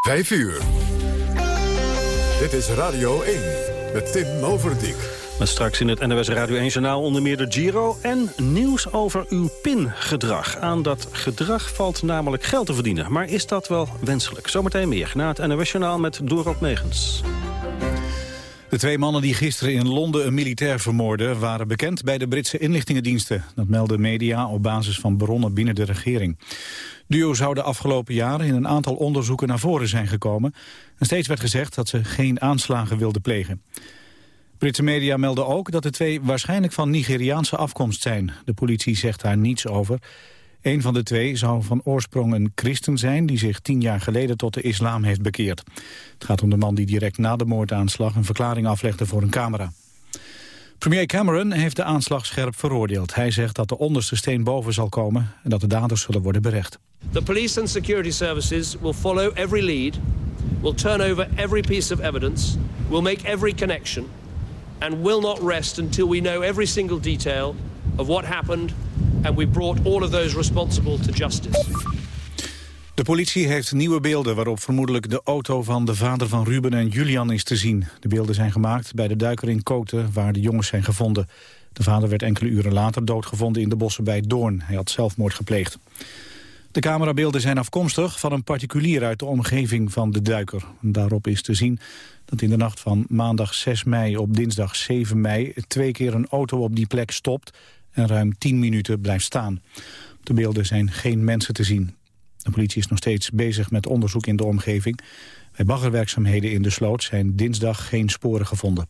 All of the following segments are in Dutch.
5 uur. Dit is Radio 1 met Tim Overdijk. Met straks in het NOS Radio 1-journaal onder meer de Giro... en nieuws over uw pingedrag. Aan dat gedrag valt namelijk geld te verdienen. Maar is dat wel wenselijk? Zometeen meer na het NOS-journaal met Dorot Megens. De twee mannen die gisteren in Londen een militair vermoorden... waren bekend bij de Britse inlichtingendiensten. Dat melden media op basis van bronnen binnen de regering. Duo zou de afgelopen jaren in een aantal onderzoeken naar voren zijn gekomen. En steeds werd gezegd dat ze geen aanslagen wilden plegen. Britse media melden ook dat de twee waarschijnlijk van Nigeriaanse afkomst zijn. De politie zegt daar niets over. Een van de twee zou van oorsprong een christen zijn... die zich tien jaar geleden tot de islam heeft bekeerd. Het gaat om de man die direct na de moordaanslag... een verklaring aflegde voor een camera. Premier Cameron heeft de aanslag scherp veroordeeld. Hij zegt dat de onderste steen boven zal komen... en dat de daders zullen worden berecht. The police and security services will follow every lead... will turn over every piece of evidence... will make every connection... and will not rest until we know every single detail of what happened and we brought all of those responsible to justice. De politie heeft nieuwe beelden waarop vermoedelijk de auto van de vader van Ruben en Julian is te zien. De beelden zijn gemaakt bij de duiker in Koten waar de jongens zijn gevonden. De vader werd enkele uren later doodgevonden in de bossen bij Doorn. Hij had zelfmoord gepleegd. De camerabeelden zijn afkomstig van een particulier uit de omgeving van de duiker. Daarop is te zien dat in de nacht van maandag 6 mei op dinsdag 7 mei... twee keer een auto op die plek stopt en ruim 10 minuten blijft staan. De beelden zijn geen mensen te zien. De politie is nog steeds bezig met onderzoek in de omgeving. Bij baggerwerkzaamheden in de sloot zijn dinsdag geen sporen gevonden.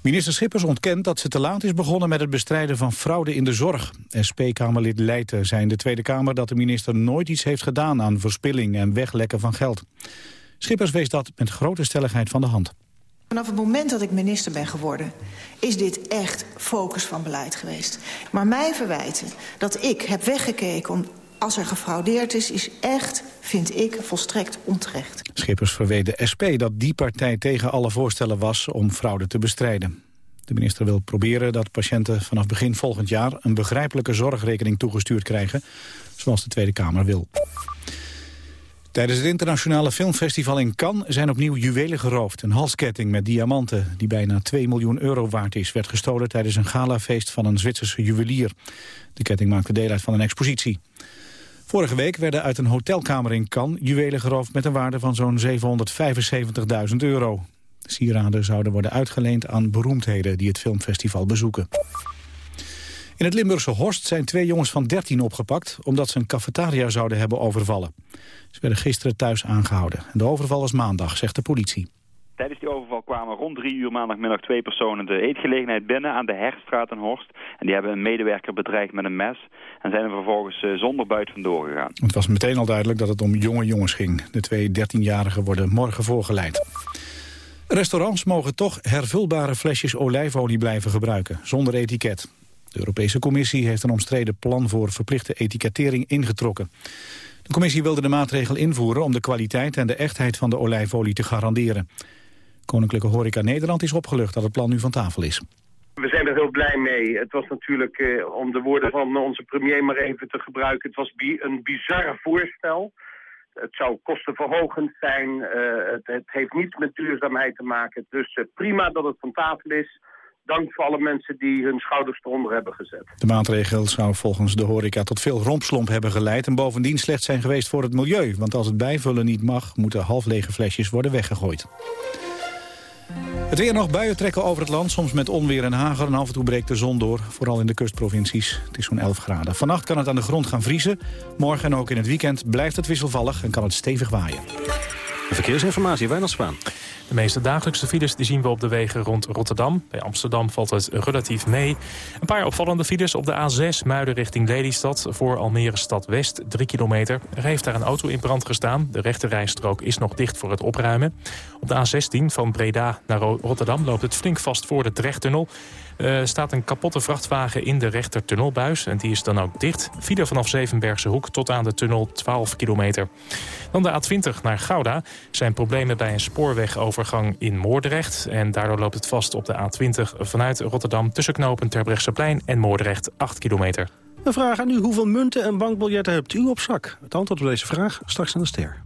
Minister Schippers ontkent dat ze te laat is begonnen met het bestrijden van fraude in de zorg. SP-Kamerlid Leijten zei in de Tweede Kamer dat de minister nooit iets heeft gedaan aan verspilling en weglekken van geld. Schippers wees dat met grote stelligheid van de hand. Vanaf het moment dat ik minister ben geworden... is dit echt focus van beleid geweest. Maar mij verwijten dat ik heb weggekeken om, als er gefraudeerd is... is echt, vind ik, volstrekt onterecht. Schippers verweet SP dat die partij tegen alle voorstellen was... om fraude te bestrijden. De minister wil proberen dat patiënten vanaf begin volgend jaar... een begrijpelijke zorgrekening toegestuurd krijgen... zoals de Tweede Kamer wil. Tijdens het internationale filmfestival in Cannes zijn opnieuw juwelen geroofd. Een halsketting met diamanten, die bijna 2 miljoen euro waard is... werd gestolen tijdens een galafeest van een Zwitserse juwelier. De ketting maakte deel uit van een expositie. Vorige week werden uit een hotelkamer in Cannes juwelen geroofd... met een waarde van zo'n 775.000 euro. De sieraden zouden worden uitgeleend aan beroemdheden die het filmfestival bezoeken. In het Limburgse Horst zijn twee jongens van 13 opgepakt... omdat ze een cafetaria zouden hebben overvallen. Ze werden gisteren thuis aangehouden. De overval was maandag, zegt de politie. Tijdens die overval kwamen rond drie uur maandagmiddag twee personen de eetgelegenheid binnen aan de Herstraat in Horst. En die hebben een medewerker bedreigd met een mes en zijn er vervolgens eh, zonder buit vandoor gegaan. Het was meteen al duidelijk dat het om jonge jongens ging. De twee dertienjarigen worden morgen voorgeleid. Restaurants mogen toch hervulbare flesjes olijfolie blijven gebruiken, zonder etiket. De Europese Commissie heeft een omstreden plan voor verplichte etikettering ingetrokken. De commissie wilde de maatregel invoeren om de kwaliteit en de echtheid van de olijfolie te garanderen. Koninklijke Horeca Nederland is opgelucht dat het plan nu van tafel is. We zijn er heel blij mee. Het was natuurlijk, eh, om de woorden van onze premier maar even te gebruiken, het was bi een bizarre voorstel. Het zou kostenverhogend zijn, uh, het, het, heeft niets met duurzaamheid te maken. Dus uh, prima dat het van tafel is dank voor alle mensen die hun schouders eronder hebben gezet. De maatregel zou volgens de horeca tot veel rompslomp hebben geleid... en bovendien slecht zijn geweest voor het milieu. Want als het bijvullen niet mag, moeten halflege flesjes worden weggegooid. Het weer nog buien trekken over het land, soms met onweer en hagel... en af en toe breekt de zon door, vooral in de kustprovincies. Het is zo'n 11 graden. Vannacht kan het aan de grond gaan vriezen. Morgen en ook in het weekend blijft het wisselvallig en kan het stevig waaien. Verkeersinformatie, Wijnald Spaan. De meeste dagelijkse files die zien we op de wegen rond Rotterdam. Bij Amsterdam valt het relatief mee. Een paar opvallende files op de A6 Muiden richting Lelystad... voor Almere Stad West, 3 kilometer. Er heeft daar een auto in brand gestaan. De rechterrijstrook is nog dicht voor het opruimen. Op de A16 van Breda naar Rotterdam loopt het flink vast voor de Drechttunnel. Uh, staat een kapotte vrachtwagen in de rechtertunnelbuis. En die is dan ook dicht. File vanaf Zevenbergse Hoek tot aan de tunnel 12 kilometer. Dan de A20 naar Gouda. zijn problemen bij een spoorwegovergang in Moordrecht. En daardoor loopt het vast op de A20 vanuit Rotterdam... tussen knopen Terbrechtseplein en Moordrecht 8 kilometer. We vragen aan u hoeveel munten en bankbiljetten hebt u op zak? Het antwoord op deze vraag straks aan de ster.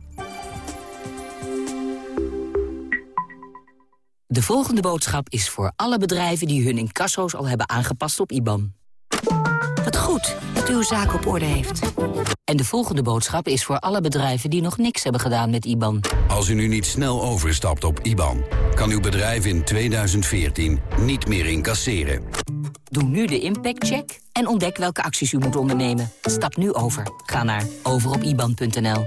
De volgende boodschap is voor alle bedrijven die hun incasso's al hebben aangepast op IBAN. Wat goed dat u uw zaak op orde heeft. En de volgende boodschap is voor alle bedrijven die nog niks hebben gedaan met IBAN. Als u nu niet snel overstapt op IBAN, kan uw bedrijf in 2014 niet meer incasseren. Doe nu de impactcheck en ontdek welke acties u moet ondernemen. Stap nu over. Ga naar overopiban.nl.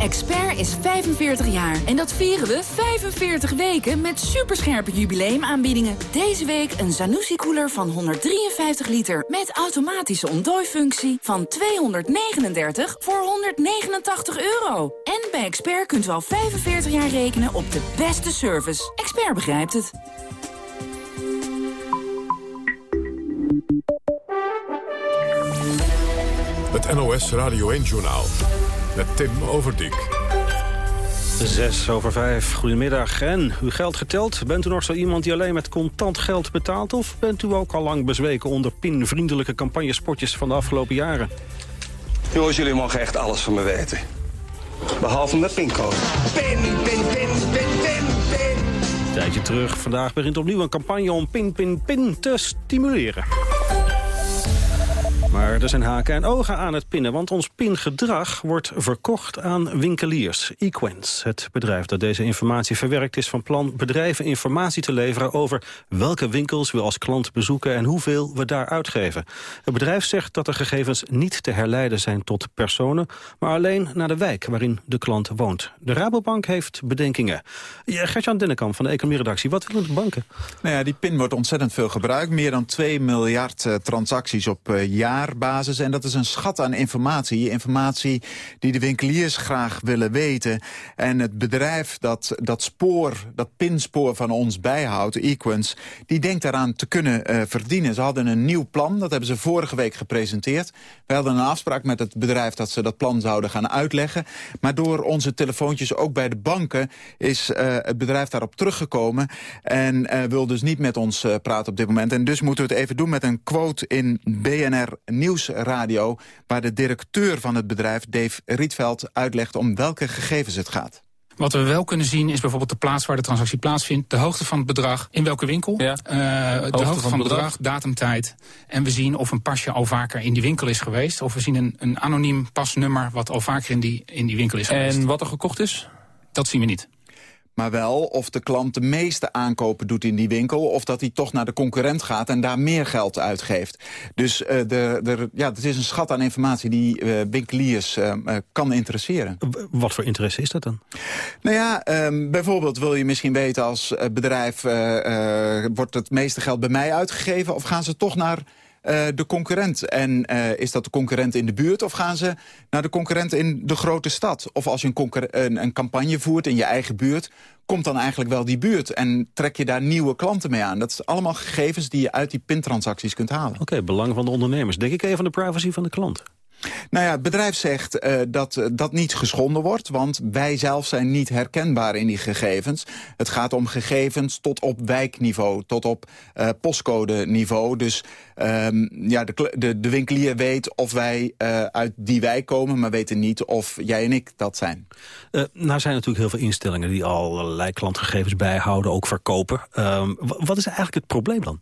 Expert is 45 jaar en dat vieren we 45 weken met superscherpe jubileumaanbiedingen. Deze week een Zanussi-koeler van 153 liter met automatische ontdooifunctie van 239 voor 189 euro. En bij Expert kunt u al 45 jaar rekenen op de beste service. Expert begrijpt het. Het NOS Radio 1-journaal met Tim Overdijk. Zes over vijf, goedemiddag. En uw geld geteld? Bent u nog zo iemand die alleen met contant geld betaalt... of bent u ook al lang bezweken onder pinvriendelijke campagnespotjes van de afgelopen jaren? Jongens, jullie mogen echt alles van me weten. Behalve mijn pincode. Pin, pin, pin, pin, pin, pin. Een tijdje terug, vandaag begint opnieuw een campagne om pin, pin, pin te stimuleren. Maar er zijn haken en ogen aan het pinnen, want ons pingedrag wordt verkocht aan winkeliers. Equens, het bedrijf dat deze informatie verwerkt, is van plan bedrijven informatie te leveren over welke winkels we als klant bezoeken en hoeveel we daar uitgeven. Het bedrijf zegt dat de gegevens niet te herleiden zijn tot personen, maar alleen naar de wijk waarin de klant woont. De Rabobank heeft bedenkingen. Ja, Gertjan Dennekamp van de Economie-redactie, wat willen de banken? Nou ja, die pin wordt ontzettend veel gebruikt. Meer dan 2 miljard uh, transacties op uh, jaar jaarbasis. En dat is een schat aan informatie. Informatie die de winkeliers graag willen weten. En het bedrijf dat dat spoor, dat pinspoor van ons bijhoudt, Equens... die denkt daaraan te kunnen uh, verdienen. Ze hadden een nieuw plan, dat hebben ze vorige week gepresenteerd. We hadden een afspraak met het bedrijf dat ze dat plan zouden gaan uitleggen. Maar door onze telefoontjes ook bij de banken... is uh, het bedrijf daarop teruggekomen en uh, wil dus niet met ons praten op dit moment. En dus moeten we het even doen met een quote in BNR Nieuwsradio... waar de directeur van het bedrijf, Dave Rietveld, uitlegt om welke gegevens het gaat. Wat we wel kunnen zien is bijvoorbeeld de plaats waar de transactie plaatsvindt... de hoogte van het bedrag, in welke winkel, ja. uh, de hoogte, van het bedrag, datumtijd. En we zien of een pasje al vaker in die winkel is geweest... of we zien een, een anoniem pasnummer wat al vaker in die, in die winkel is geweest. En wat er gekocht is? Dat zien we niet maar wel of de klant de meeste aankopen doet in die winkel... of dat hij toch naar de concurrent gaat en daar meer geld uitgeeft. Dus uh, de, de, ja, het is een schat aan informatie die uh, winkeliers uh, kan interesseren. Wat voor interesse is dat dan? Nou ja, um, bijvoorbeeld wil je misschien weten als bedrijf... wordt het meeste geld bij mij uitgegeven... of gaan ze toch naar uh, de concurrent. En uh, is dat de concurrent in de buurt of gaan ze naar de concurrent in de grote stad? Of als je een, een, campagne voert in je eigen buurt komt dan eigenlijk wel die buurt? En trek je daar nieuwe klanten mee aan? Dat is allemaal gegevens die je uit die pintransacties kunt halen. Oké, belang van de ondernemers. Denk ik even aan de privacy van de klant. Nou ja, het bedrijf zegt uh, dat uh, dat niet geschonden wordt... want wij zelf zijn niet herkenbaar in die gegevens. Het gaat om gegevens tot op wijkniveau, tot op uh, postcode-niveau. Dus um, ja, de, de, de, winkelier weet of wij uit die wijk komen... maar weten niet of jij en ik dat zijn. nou zijn natuurlijk heel veel instellingen... die allerlei klantgegevens bijhouden, ook verkopen. Um, wat is eigenlijk het probleem dan?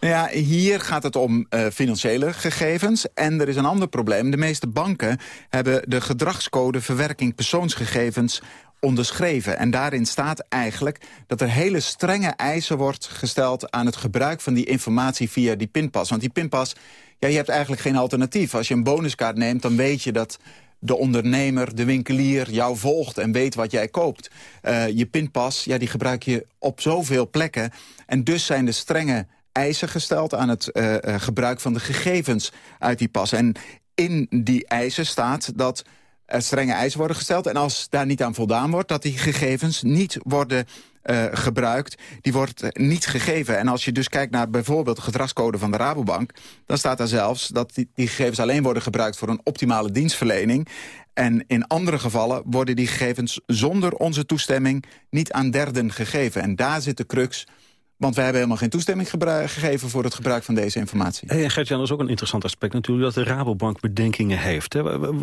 Nou ja, hier gaat het om uh, financiële gegevens. En er is een ander probleem. De meeste banken hebben de gedragscode verwerking persoonsgegevens onderschreven. En daarin staat eigenlijk dat er hele strenge eisen wordt gesteld... aan het gebruik van die informatie via die pinpas. Want die pinpas, ja, je hebt eigenlijk geen alternatief. Als je een bonuskaart neemt, dan weet je dat de ondernemer, de winkelier jou volgt en weet wat jij koopt. Uh, je pinpas, ja, die gebruik je op zoveel plekken. En dus zijn de strenge eisen gesteld aan het uh, gebruik van de gegevens uit die pas. En in die eisen staat dat er strenge eisen worden gesteld. En als daar niet aan voldaan wordt, dat die gegevens niet worden uh, gebruikt, die wordt niet gegeven. En als je dus kijkt naar bijvoorbeeld de gedragscode van de Rabobank... dan staat daar zelfs dat die, die gegevens alleen worden gebruikt... voor een optimale dienstverlening. En in andere gevallen worden die gegevens zonder onze toestemming... niet aan derden gegeven. En daar zit de crux want wij hebben helemaal geen toestemming gegeven voor het gebruik van deze informatie. Hey, en Gert-Jan, dat is ook een interessant aspect natuurlijk... dat de Rabobank bedenkingen heeft.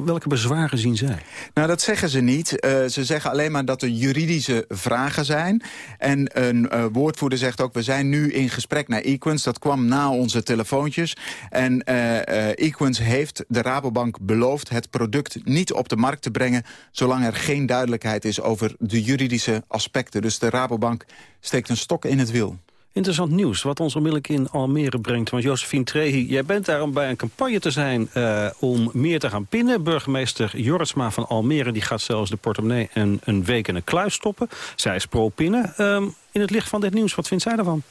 Welke bezwaren zien zij? Nou, dat zeggen ze niet. Uh, ze zeggen alleen maar dat er juridische vragen zijn. En een uh, woordvoerder zegt ook... we zijn nu in gesprek naar Equins. Dat kwam na onze telefoontjes. En uh, Equins heeft de Rabobank beloofd... het product niet op de markt te brengen... zolang er geen duidelijkheid is over de juridische aspecten. Dus de Rabobank steekt een stok in het wiel. Interessant nieuws, wat ons onmiddellijk in Almere brengt. Want Josephine Trehi, jij bent daar om bij een campagne te zijn... Uh, om meer te gaan pinnen. Burgemeester Jorritsma van Almere die gaat zelfs de portemonnee... een, een week in een kluis stoppen. Zij is pro-pinnen. Um, in het licht van dit nieuws, wat vindt zij daarvan?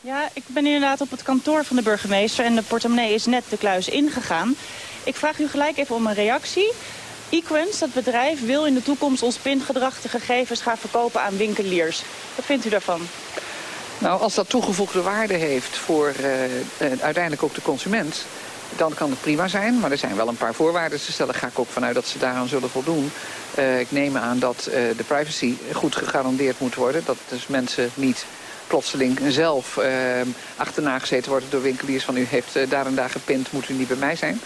Ja, ik ben inderdaad op het kantoor van de burgemeester... en de portemonnee is net de kluis ingegaan. Ik vraag u gelijk even om een reactie... Equens, dat bedrijf, wil in de toekomst ons pingedrag de gegevens gaan verkopen aan winkeliers. Wat vindt u daarvan? Nou, als dat toegevoegde waarde heeft voor uh, uh, uiteindelijk ook de consument... dan kan het prima zijn, maar er zijn wel een paar voorwaarden te stellen. Ga ik ook vanuit dat ze daaraan zullen voldoen. Uh, ik neem aan dat de privacy goed gegarandeerd moet worden. Dat dus mensen niet plotseling zelf achterna gezeten worden door winkeliers van u heeft daar en daar gepind, moet u niet bij mij zijn.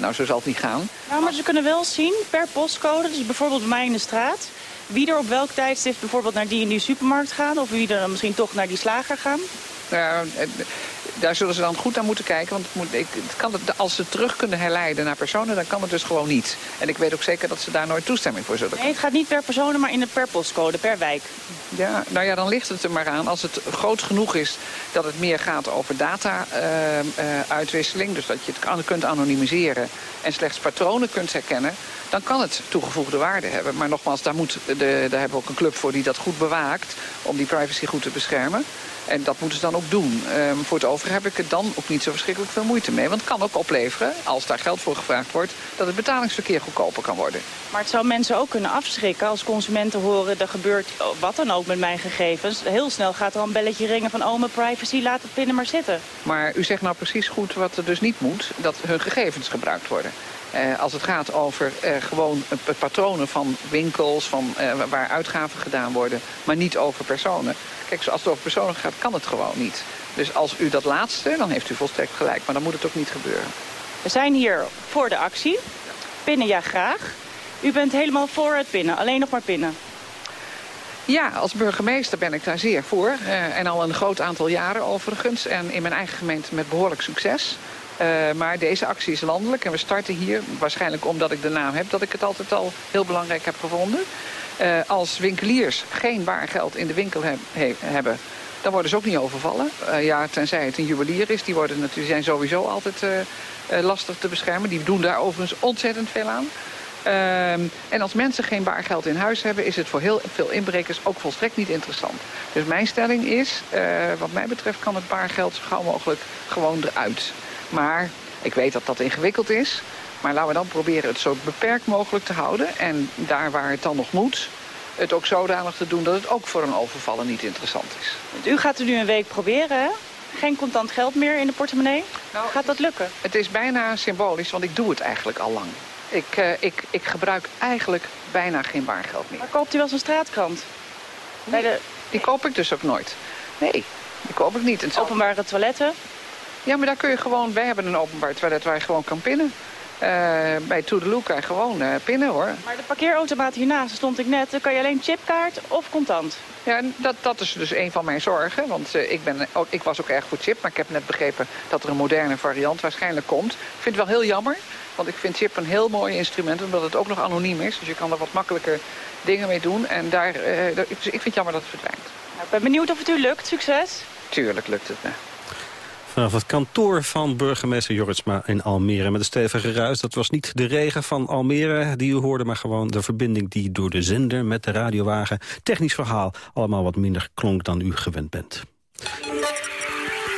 nou, zo zal het niet gaan. Nou, maar ze kunnen wel zien per postcode, dus bijvoorbeeld bij mij in de straat wie er op welk tijdstip bijvoorbeeld naar die en die supermarkt gaan... of wie er misschien toch naar die slager gaan? Ja, daar zullen ze dan goed naar moeten kijken. Want het moet, ik, het kan het, als ze terug kunnen herleiden naar personen, dan kan het dus gewoon niet. En ik weet ook zeker dat ze daar nooit toestemming voor zullen Nee, het gaat niet per personen, maar in de per postcode, per wijk. Ja, nou ja, dan ligt het er maar aan. Als het groot genoeg is dat het meer gaat over data-uitwisseling... Uh, uh, dus dat je het kunt anonimiseren en slechts patronen kunt herkennen... dan kan het toegevoegde waarde hebben. Maar nogmaals, daar, moet de, daar hebben we ook een club voor die dat goed bewaakt... om die privacy goed te beschermen. En dat moeten ze dan ook doen. Um, voor het over heb ik er dan ook niet zo verschrikkelijk veel moeite mee. Want het kan ook opleveren, als daar geld voor gevraagd wordt... dat het betalingsverkeer goedkoper kan worden. Maar het zou mensen ook kunnen afschrikken als consumenten horen... er gebeurt wat dan ook met mijn gegevens. Heel snel gaat er een belletje ringen van... oh, mijn privacy, laat het binnen maar zitten. Maar u zegt nou precies goed wat er dus niet moet. Dat hun gegevens gebruikt worden. Uh, als het gaat over uh, gewoon patronen van winkels, van, uh, waar uitgaven gedaan worden, maar niet over personen. Kijk, als het over personen gaat, kan het gewoon niet. Dus als u dat laatste, dan heeft u volstrekt gelijk. Maar dan moet het ook niet gebeuren. We zijn hier voor de actie. Pinnen ja graag. U bent helemaal voor het pinnen, alleen nog maar pinnen. Ja, als burgemeester ben ik daar zeer voor. Uh, en al een groot aantal jaren overigens. En in mijn eigen gemeente met behoorlijk succes. Uh, maar deze actie is landelijk en we starten hier, waarschijnlijk omdat ik de naam heb... dat ik het altijd al heel belangrijk heb gevonden. Uh, als winkeliers geen waargeld in de winkel heb, he, hebben... dan worden ze ook niet overvallen. Uh, ja, tenzij het een juwelier is. Die worden natuurlijk, zijn sowieso altijd lastig te beschermen. Die doen daar overigens ontzettend veel aan. Uh, en als mensen geen baargeld in huis hebben... is het voor heel veel inbrekers ook volstrekt niet interessant. Dus mijn stelling is, wat mij betreft... kan het baargeld zo gauw mogelijk gewoon eruit. Maar ik weet dat dat ingewikkeld is. Maar laten we dan proberen het zo beperkt mogelijk te houden. En daar waar het dan nog moet, het ook zodanig te doen dat het ook voor een overvallen niet interessant is. U gaat het nu een week proberen, hè? Geen contant geld meer in de portemonnee? Nou, gaat dat lukken? Het is bijna symbolisch, want ik doe het eigenlijk al lang. Ik, uh, ik, ik gebruik eigenlijk bijna geen baargeld meer. Maar koopt u wel eens een straatkrant? Nee, de... die koop ik dus ook nooit. Nee, die koop ik niet. Openbare toiletten? Ja, maar daar kun je gewoon... Wij hebben een openbaar toilet waar je gewoon kan pinnen. Uh, bij Toedeloe kan je gewoon uh, pinnen, hoor. Maar de parkeerautomaat hiernaast stond ik net. Dan kan je alleen chipkaart of contant? Ja, dat, dat is dus een van mijn zorgen. Want uh, ik, ben ook, ik was ook erg voor chip. Maar ik heb net begrepen dat er een moderne variant waarschijnlijk komt. Ik vind het wel heel jammer. Want ik vind chip een heel mooi instrument. Omdat het ook nog anoniem is. Dus je kan er wat makkelijker dingen mee doen. En daar, daar ik, ik vind het jammer dat het verdwijnt. Nou, ik ben benieuwd of het u lukt. Succes. Tuurlijk lukt het me. Vanaf het kantoor van burgemeester Jorritsma in Almere met een stevige ruis. Dat was niet de regen van Almere die u hoorde, maar gewoon de verbinding die door de zender met de radiowagen. Technisch verhaal allemaal wat minder klonk dan u gewend bent.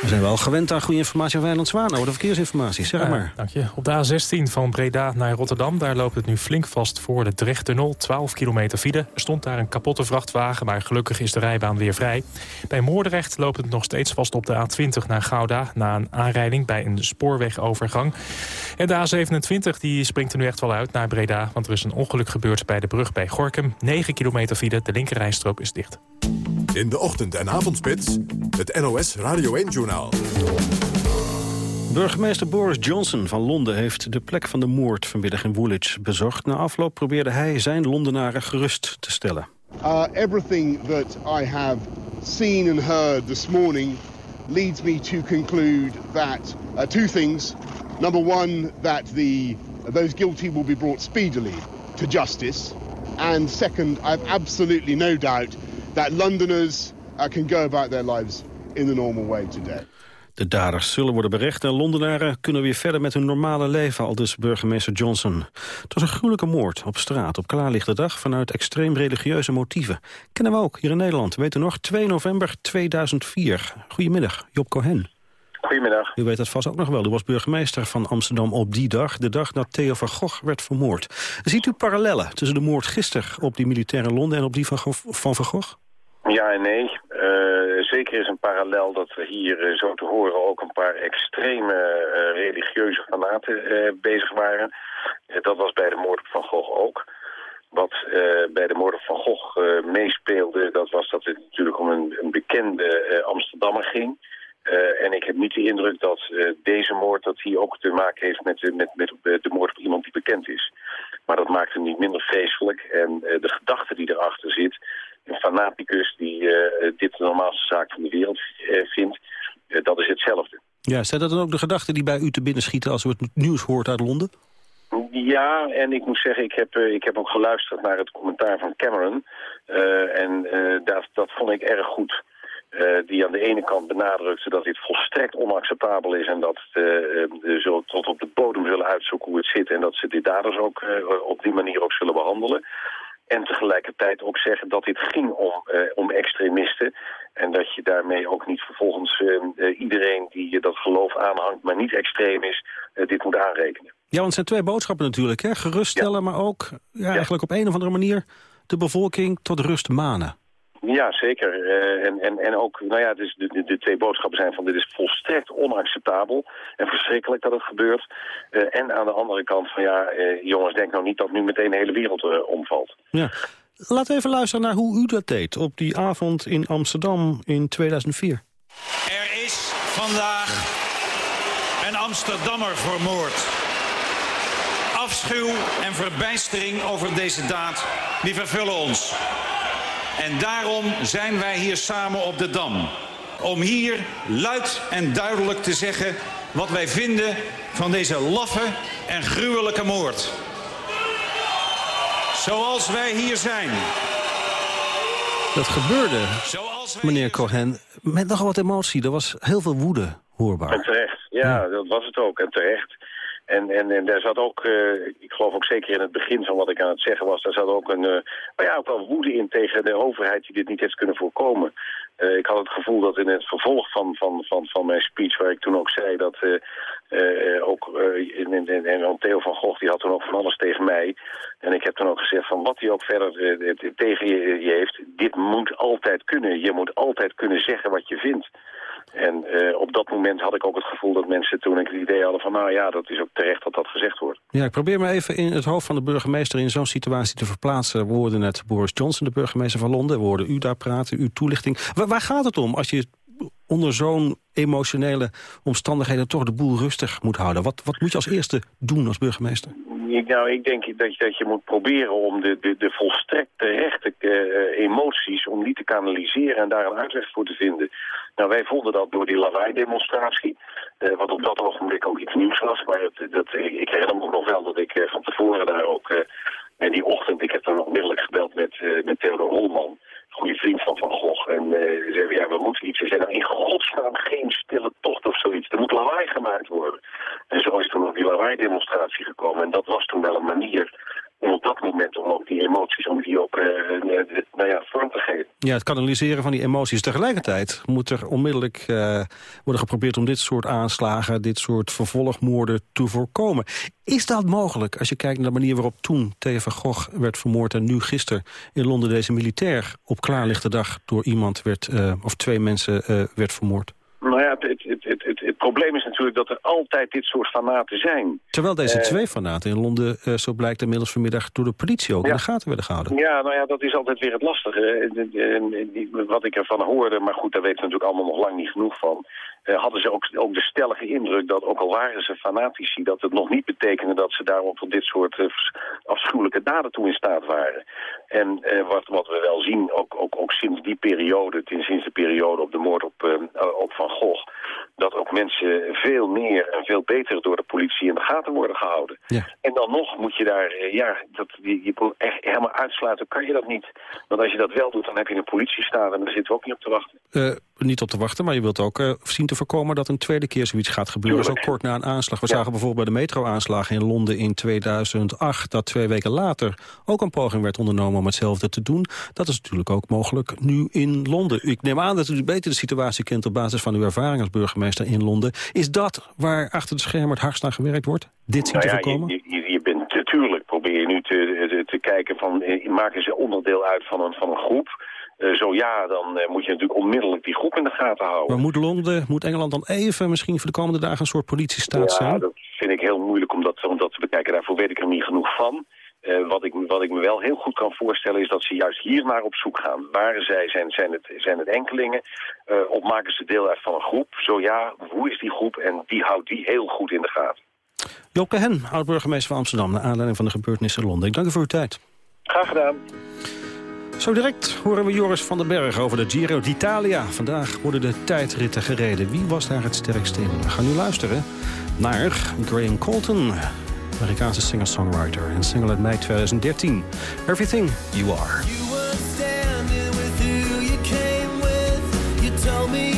We zijn wel gewend aan goede informatie van Wijnand Zwaan over de verkeersinformatie. Zeg maar. dank je. Op de A16 van Breda naar Rotterdam, daar loopt het nu flink vast voor de Drechttunnel. 12 kilometer file. Er stond daar een kapotte vrachtwagen, maar gelukkig is de rijbaan weer vrij. Bij Moordrecht loopt het nog steeds vast op de A20 naar Gouda... na een aanrijding bij een spoorwegovergang. En de A27 die springt er nu echt wel uit naar Breda... want er is een ongeluk gebeurd bij de brug bij Gorkum. 9 kilometer file, de linkerrijstrook is dicht. In de ochtend- en avondspits, het NOS Radio 1-journaal. Burgemeester Boris Johnson van Londen heeft de plek van de moord vanmiddag in Woolwich bezocht. Na afloop probeerde hij zijn Londenaren gerust te stellen. Uh, everything that I have seen and heard this morning leads me to conclude that uh, two things. Number one, that the, those guilty will be brought speedily to justice. And second, I have absolutely no doubt that Londoners uh, can go about their lives in the normal way today. De daders zullen worden berecht en Londenaren kunnen weer verder met hun normale leven, al dus burgemeester Johnson. Het was een gruwelijke moord op straat op klaarlichte dag vanuit extreem religieuze motieven. Kennen we ook hier in Nederland. Weet u nog, 2 november 2004. Goedemiddag, Job Cohen. Goedemiddag. U weet dat vast ook nog wel. U was burgemeester van Amsterdam op die dag, de dag dat Theo van Gogh werd vermoord. Ziet u parallellen tussen de moord gisteren op die militaire Londen en op die van, van Van Gogh? Ja en nee. Uh, zeker is een parallel dat we hier uh, zo te horen ook een paar extreme uh, religieuze fanaten bezig waren. dat was bij de moord op Van Gogh ook. Wat bij de moord op Van Gogh meespeelde, dat was dat het natuurlijk om een, een bekende Amsterdammer ging. en ik heb niet de indruk dat deze moord dat hij ook te maken heeft met, met, met de moord op iemand die bekend is. Maar dat maakt hem niet minder vreselijk. En de gedachte die erachter zit, een fanaticus die uh, dit de normaalste zaak van de wereld uh, vindt, uh, dat is hetzelfde. Ja, zijn dat dan ook de gedachten die bij u te binnen schieten als u het nieuws hoort uit Londen? Ja, en ik moet zeggen, ik heb, ik heb ook geluisterd naar het commentaar van Cameron. en dat, dat vond ik erg goed. die aan de ene kant benadrukte dat dit volstrekt onacceptabel is... en dat ze tot op de bodem zullen uitzoeken hoe het zit... en dat ze de daders ook op die manier ook zullen behandelen. En tegelijkertijd ook zeggen dat dit ging om, uh, om extremisten. En dat je daarmee ook niet vervolgens uh, uh, iedereen die dat geloof aanhangt, maar niet extreem is, dit moet aanrekenen. Ja, want het zijn twee boodschappen natuurlijk. Hè? Geruststellen, ja. maar ook ja, ja. eigenlijk op een of andere manier de bevolking tot rust manen. Ja, zeker. Uh, en, en, en ook, nou ja, dus de, de, de, twee boodschappen zijn van dit is volstrekt onacceptabel en verschrikkelijk dat het gebeurt. Uh, en aan de andere kant van ja, uh, jongens, denk nou niet dat nu meteen de hele wereld omvalt. Ja. Laat even luisteren naar hoe u dat deed op die avond in Amsterdam in 2004. Er is vandaag een Amsterdammer vermoord. Afschuw en verbijstering over deze daad, die vervullen ons. En daarom zijn wij hier samen op de Dam. Om hier luid en duidelijk te zeggen wat wij vinden van deze laffe en gruwelijke moord. Zoals wij hier zijn. Dat gebeurde, meneer Cohen, met nogal wat emotie. Er was heel veel woede hoorbaar. En terecht, ja, ja. dat was het ook. En terecht. En, en, en daar zat ook, uh, ik geloof ook zeker in het begin van wat ik aan het zeggen was, daar zat ook een, uh, nou ja, ook wel woede in tegen de overheid die dit niet heeft kunnen voorkomen. Uh, ik had het gevoel dat in het vervolg van, van, van, van mijn speech, waar ik toen ook zei dat ook, in, in, en Theo van Gogh, die had toen ook van alles tegen mij. En ik heb toen ook gezegd van wat hij ook verder tegen je, je heeft, dit moet altijd kunnen. Je moet altijd kunnen zeggen wat je vindt. En uh, op dat moment had ik ook het gevoel dat mensen toen ik het idee hadden van... nou ja, dat is ook terecht dat dat gezegd wordt. Ja, ik probeer me even in het hoofd van de burgemeester in zo'n situatie te verplaatsen. We hoorden net Boris Johnson, de burgemeester van Londen. We hoorden u daar praten, uw toelichting. Waar, waar gaat het om als je onder zo'n emotionele omstandigheden... toch de boel rustig moet houden? Wat, wat moet je als eerste doen als burgemeester? Nou, ik denk dat je, dat je moet proberen om de, de, de volstrekt terechte uh, emoties... om die te kanaliseren en daar een uitweg voor te vinden. Nou, wij vonden dat door die lawaai-demonstratie, uh, wat op dat ogenblik ook iets nieuws was. Maar het, dat, ik herinner me nog wel dat ik uh, van tevoren daar ook, en die ochtend, ik heb dan onmiddellijk gebeld met, met Theodor Holman, goede vriend van Van Gogh. En uh, zeiden, ja, we moeten iets. Ze zeiden, in godsnaam geen stille tocht of zoiets. Er moet lawaai gemaakt worden. En zo is toen ook die lawaai-demonstratie gekomen. En dat was toen wel een manier om op dat moment om ook die emoties, om die ook uh, nou ja, vorm te geven. Ja, het kanaliseren van die emoties. Tegelijkertijd moet er onmiddellijk uh, worden geprobeerd om dit soort aanslagen... dit soort vervolgmoorden te voorkomen. Is dat mogelijk als je kijkt naar de manier waarop toen Theo van Gogh werd vermoord... en nu gisteren in Londen deze militair op klaarlichte dag... door iemand werd, uh, of twee mensen werd vermoord? Nou ja, het, het, het, het, het probleem is natuurlijk dat er altijd dit soort fanaten zijn. Terwijl deze uh, twee fanaten in Londen, uh, zo blijkt inmiddels vanmiddag door de politie ook ja. in de gaten werden gehouden. Ja, nou ja, dat is altijd weer het lastige. Wat ik ervan hoorde, maar goed, daar weten we natuurlijk allemaal nog lang niet genoeg van. Uh, hadden ze ook, ook de stellige indruk dat, ook al waren ze fanatici... dat het nog niet betekende dat ze daarom tot dit soort uh, afschuwelijke daden toe in staat waren. En uh, wat, wat we wel zien, ook, ook, ook sinds die periode, sinds de periode op de moord op, op Van Gogh... dat ook mensen veel meer en veel beter door de politie in de gaten worden gehouden. Ja. En dan nog moet je daar, ja, dat, die, je echt helemaal uitsluiten kan je dat niet. Want als je dat wel doet, dan heb je een politiestaat en daar zitten we ook niet op te wachten. niet op te wachten, maar je wilt ook zien te voorkomen dat een tweede keer zoiets gaat gebeuren. Zo kort na een aanslag. We ja. zagen bijvoorbeeld bij de metro-aanslagen in Londen in 2008... dat twee weken later ook een poging werd ondernomen om hetzelfde te doen. Dat is natuurlijk ook mogelijk nu in Londen. Ik neem aan dat u beter de situatie kent op basis van uw ervaring als burgemeester in Londen. Is dat waar achter de schermen het hardst aan gewerkt wordt? Dit zien nou te ja, voorkomen? Je, je, je bent natuurlijk probeer je nu te, te, te kijken van... maken ze onderdeel uit van een, van een groep... Uh, zo ja, dan uh, moet je natuurlijk onmiddellijk die groep in de gaten houden. Maar moet Londen, moet Engeland dan even misschien voor de komende dagen een soort politiestaat zijn? Ja, dat vind ik heel moeilijk om dat, om dat te bekijken. Daarvoor weet ik er niet genoeg van. Uh, wat, ik, wat ik me wel heel goed kan voorstellen is dat ze juist hier naar op zoek gaan. Waren zij, zijn, zijn, het, zijn het enkelingen? of maken ze deel uit van een groep? Zo ja, hoe is die groep? En die houdt die heel goed in de gaten. Joop Hen, oud-burgemeester van Amsterdam... naar aanleiding van de gebeurtenissen in Londen. Ik dank u voor uw tijd. Graag gedaan. Zo direct horen we Joris van den Berg over de Giro d'Italia. Vandaag worden de tijdritten gereden. Wie was daar het sterkste in? We gaan nu luisteren naar Graham Colton, Amerikaanse singer-songwriter... en single uit mei 2013, Everything You Are. You were standing with who you came with. You told me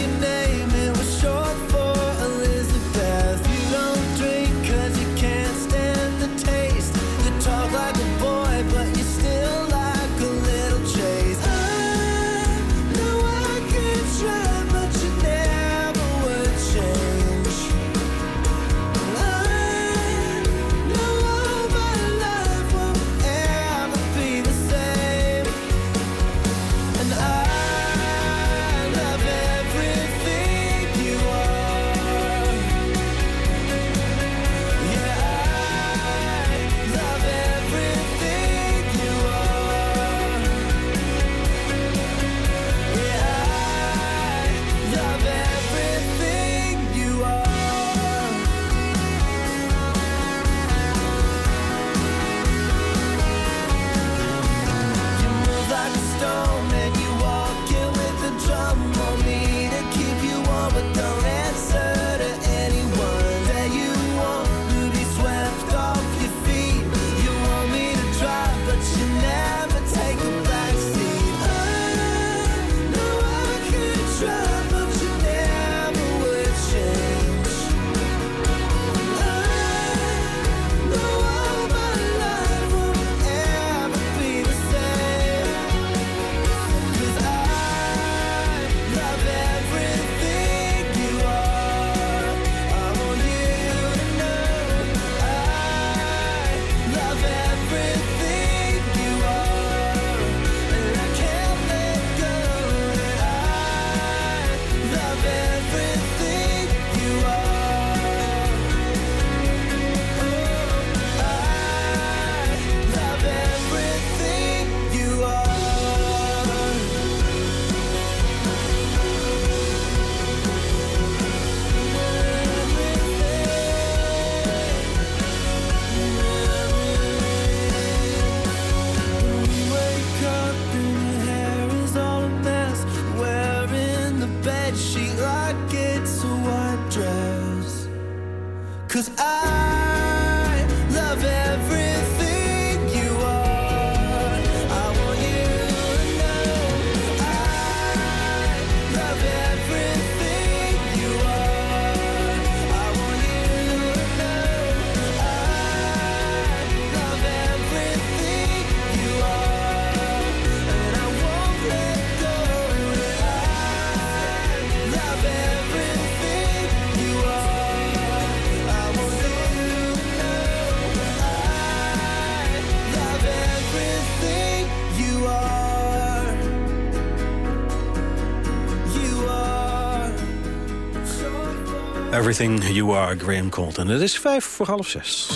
Everything You Are, Graham Colton. Het is vijf voor half zes.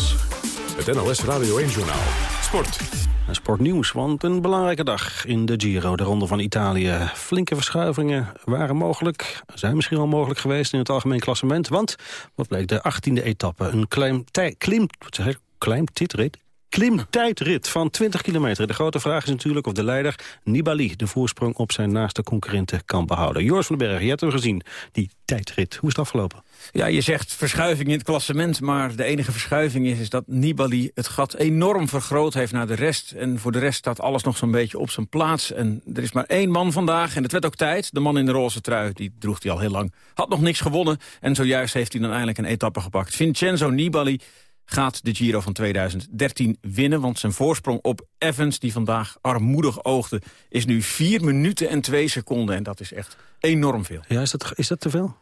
Het NLS Radio 1-journaal. Sport. En sportnieuws, want een belangrijke dag in de Giro, de Ronde van Italië. Flinke verschuivingen waren mogelijk, zijn misschien al mogelijk geweest in het algemeen klassement. Want, wat bleek, de 18e etappe, een klein, klim, wat zeg ik, klein titrit, klimtijdrit van 20 kilometer. De grote vraag is natuurlijk of de leider Nibali de voorsprong op zijn naaste concurrenten kan behouden. Joris van den Berg, je hebt hem gezien, die tijdrit. Hoe is het afgelopen? Ja, je zegt verschuiving in het klassement, maar de enige verschuiving is, is dat Nibali het gat enorm vergroot heeft naar de rest. En voor de rest staat alles nog zo'n beetje op zijn plaats. En er is maar één man vandaag, en het werd ook tijd. De man in de roze trui, die droeg hij al heel lang. Had nog niks gewonnen en zojuist heeft hij dan eindelijk een etappe gepakt. Vincenzo Nibali gaat de Giro van 2013 winnen. Want zijn voorsprong op Evans, die vandaag armoedig oogde... is nu 4 minuten en 2 seconden. En dat is echt enorm veel. Ja, is dat, is dat te veel?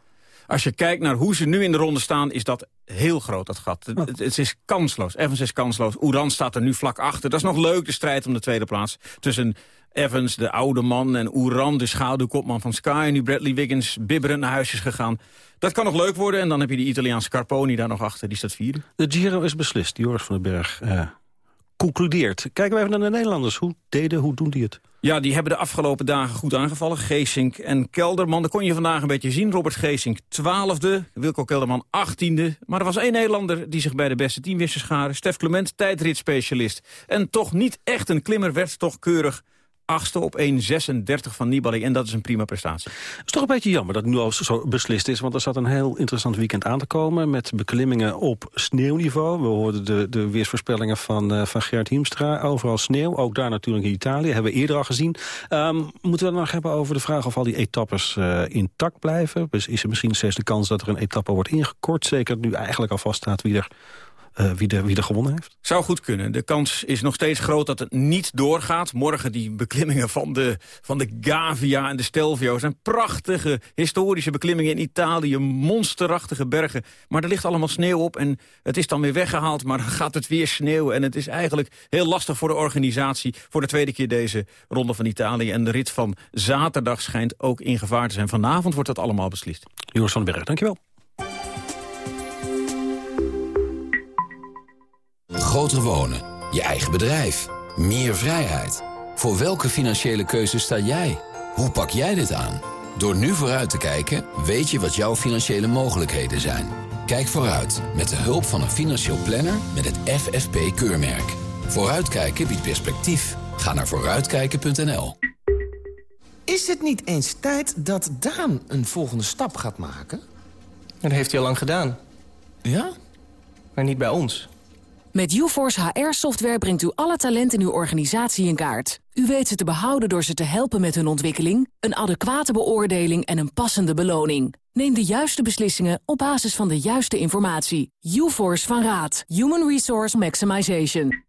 Als je kijkt naar hoe ze nu in de ronde staan, is dat heel groot, dat gat. Het, het, is kansloos. Evans is kansloos. Oeran staat er nu vlak achter. Dat is nog leuk, de strijd om de tweede plaats. Tussen Evans, de oude man, en Oeran, de schaduwkopman van Sky. En nu Bradley Wiggins bibberend naar huis is gegaan. Dat kan nog leuk worden. En dan heb je die Italiaanse Carponi daar nog achter. Die staat vierde. De Giro is beslist. Joris van den Berg eh, concludeert. Kijken we even naar de Nederlanders. Hoe deden, hoe doen die het? Ja, die hebben de afgelopen dagen goed aangevallen. Geesink en Kelderman, dat kon je vandaag een beetje zien. Robert Geesink twaalfde, Wilco Kelderman achttiende. Maar er was één Nederlander die zich bij de beste team wist te scharen. Stef Clement, tijdritspecialist. En toch niet echt een klimmer, werd toch keurig achtste op 1,36 van Nibali. En dat is een prima prestatie. Het is toch een beetje jammer dat het nu al zo beslist is. Want er zat een heel interessant weekend aan te komen. Met beklimmingen op sneeuwniveau. We hoorden de, de weersvoorspellingen van, uh, van Gert Hiemstra. Overal sneeuw. Ook daar natuurlijk in Italië. Hebben we eerder al gezien. Um, moeten we het nog hebben over de vraag of al die etappes uh, intact blijven? Dus is er misschien steeds de kans dat er een etappe wordt ingekort? Zeker nu eigenlijk al vaststaat wie er uh, wie, de, wie er gewonnen heeft? Zou goed kunnen. De kans is nog steeds groot dat het niet doorgaat. Morgen die beklimmingen van de, van de Gavia en de Stelvio... zijn prachtige historische beklimmingen in Italië. Monsterachtige bergen. Maar er ligt allemaal sneeuw op en het is dan weer weggehaald... maar dan gaat het weer sneeuwen. En het is eigenlijk heel lastig voor de organisatie... voor de tweede keer deze Ronde van Italië. En de rit van zaterdag schijnt ook in gevaar te zijn. Vanavond wordt dat allemaal beslist. Joris van den Berg, dankjewel. Groter wonen, je eigen bedrijf, meer vrijheid. Voor welke financiële keuze sta jij? Hoe pak jij dit aan? Door nu vooruit te kijken, weet je wat jouw financiële mogelijkheden zijn. Kijk vooruit met de hulp van een financieel planner met het FFP-keurmerk. Vooruitkijken biedt perspectief. Ga naar vooruitkijken.nl. Is het niet eens tijd dat Daan een volgende stap gaat maken? Dat heeft hij al lang gedaan. Ja? Maar niet bij ons. Met UForce HR-software brengt u alle talenten in uw organisatie in kaart. U weet ze te behouden door ze te helpen met hun ontwikkeling... een adequate beoordeling en een passende beloning. Neem de juiste beslissingen op basis van de juiste informatie. UForce van Raad. Human Resource Maximization.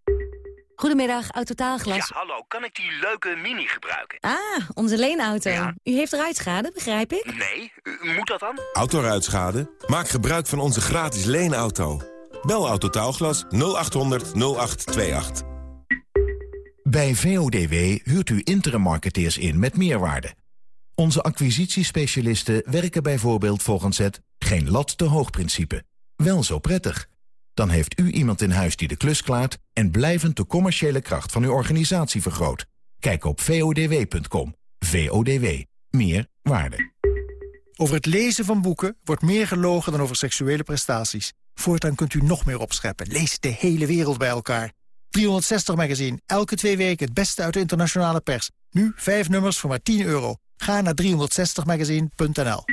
Goedemiddag, Autotaalglas. Ja, hallo. Kan ik die leuke Mini gebruiken? Ah, onze leenauto. Ja. U heeft ruitschade, begrijp ik? Nee, u- moet dat dan? Autoruitschade? Maak gebruik van onze gratis leenauto. Bel Autotaalglas 0800 0828. Bij VODW huurt u interim marketeers in met meerwaarde. Onze acquisitiespecialisten werken bijvoorbeeld volgens het geen lat te hoog principe. Wel zo prettig. Dan heeft u iemand in huis die de klus klaart en blijvend de commerciële kracht van uw organisatie vergroot. Kijk op vodw.com. VODW. Meer waarde. Over het lezen van boeken wordt meer gelogen dan over seksuele prestaties. Voortaan kunt u nog meer opscheppen. Lees de hele wereld bij elkaar. 360 Magazine. Elke twee weken het beste uit de internationale pers. Nu vijf nummers voor maar 10 euro. Ga naar 360magazine.nl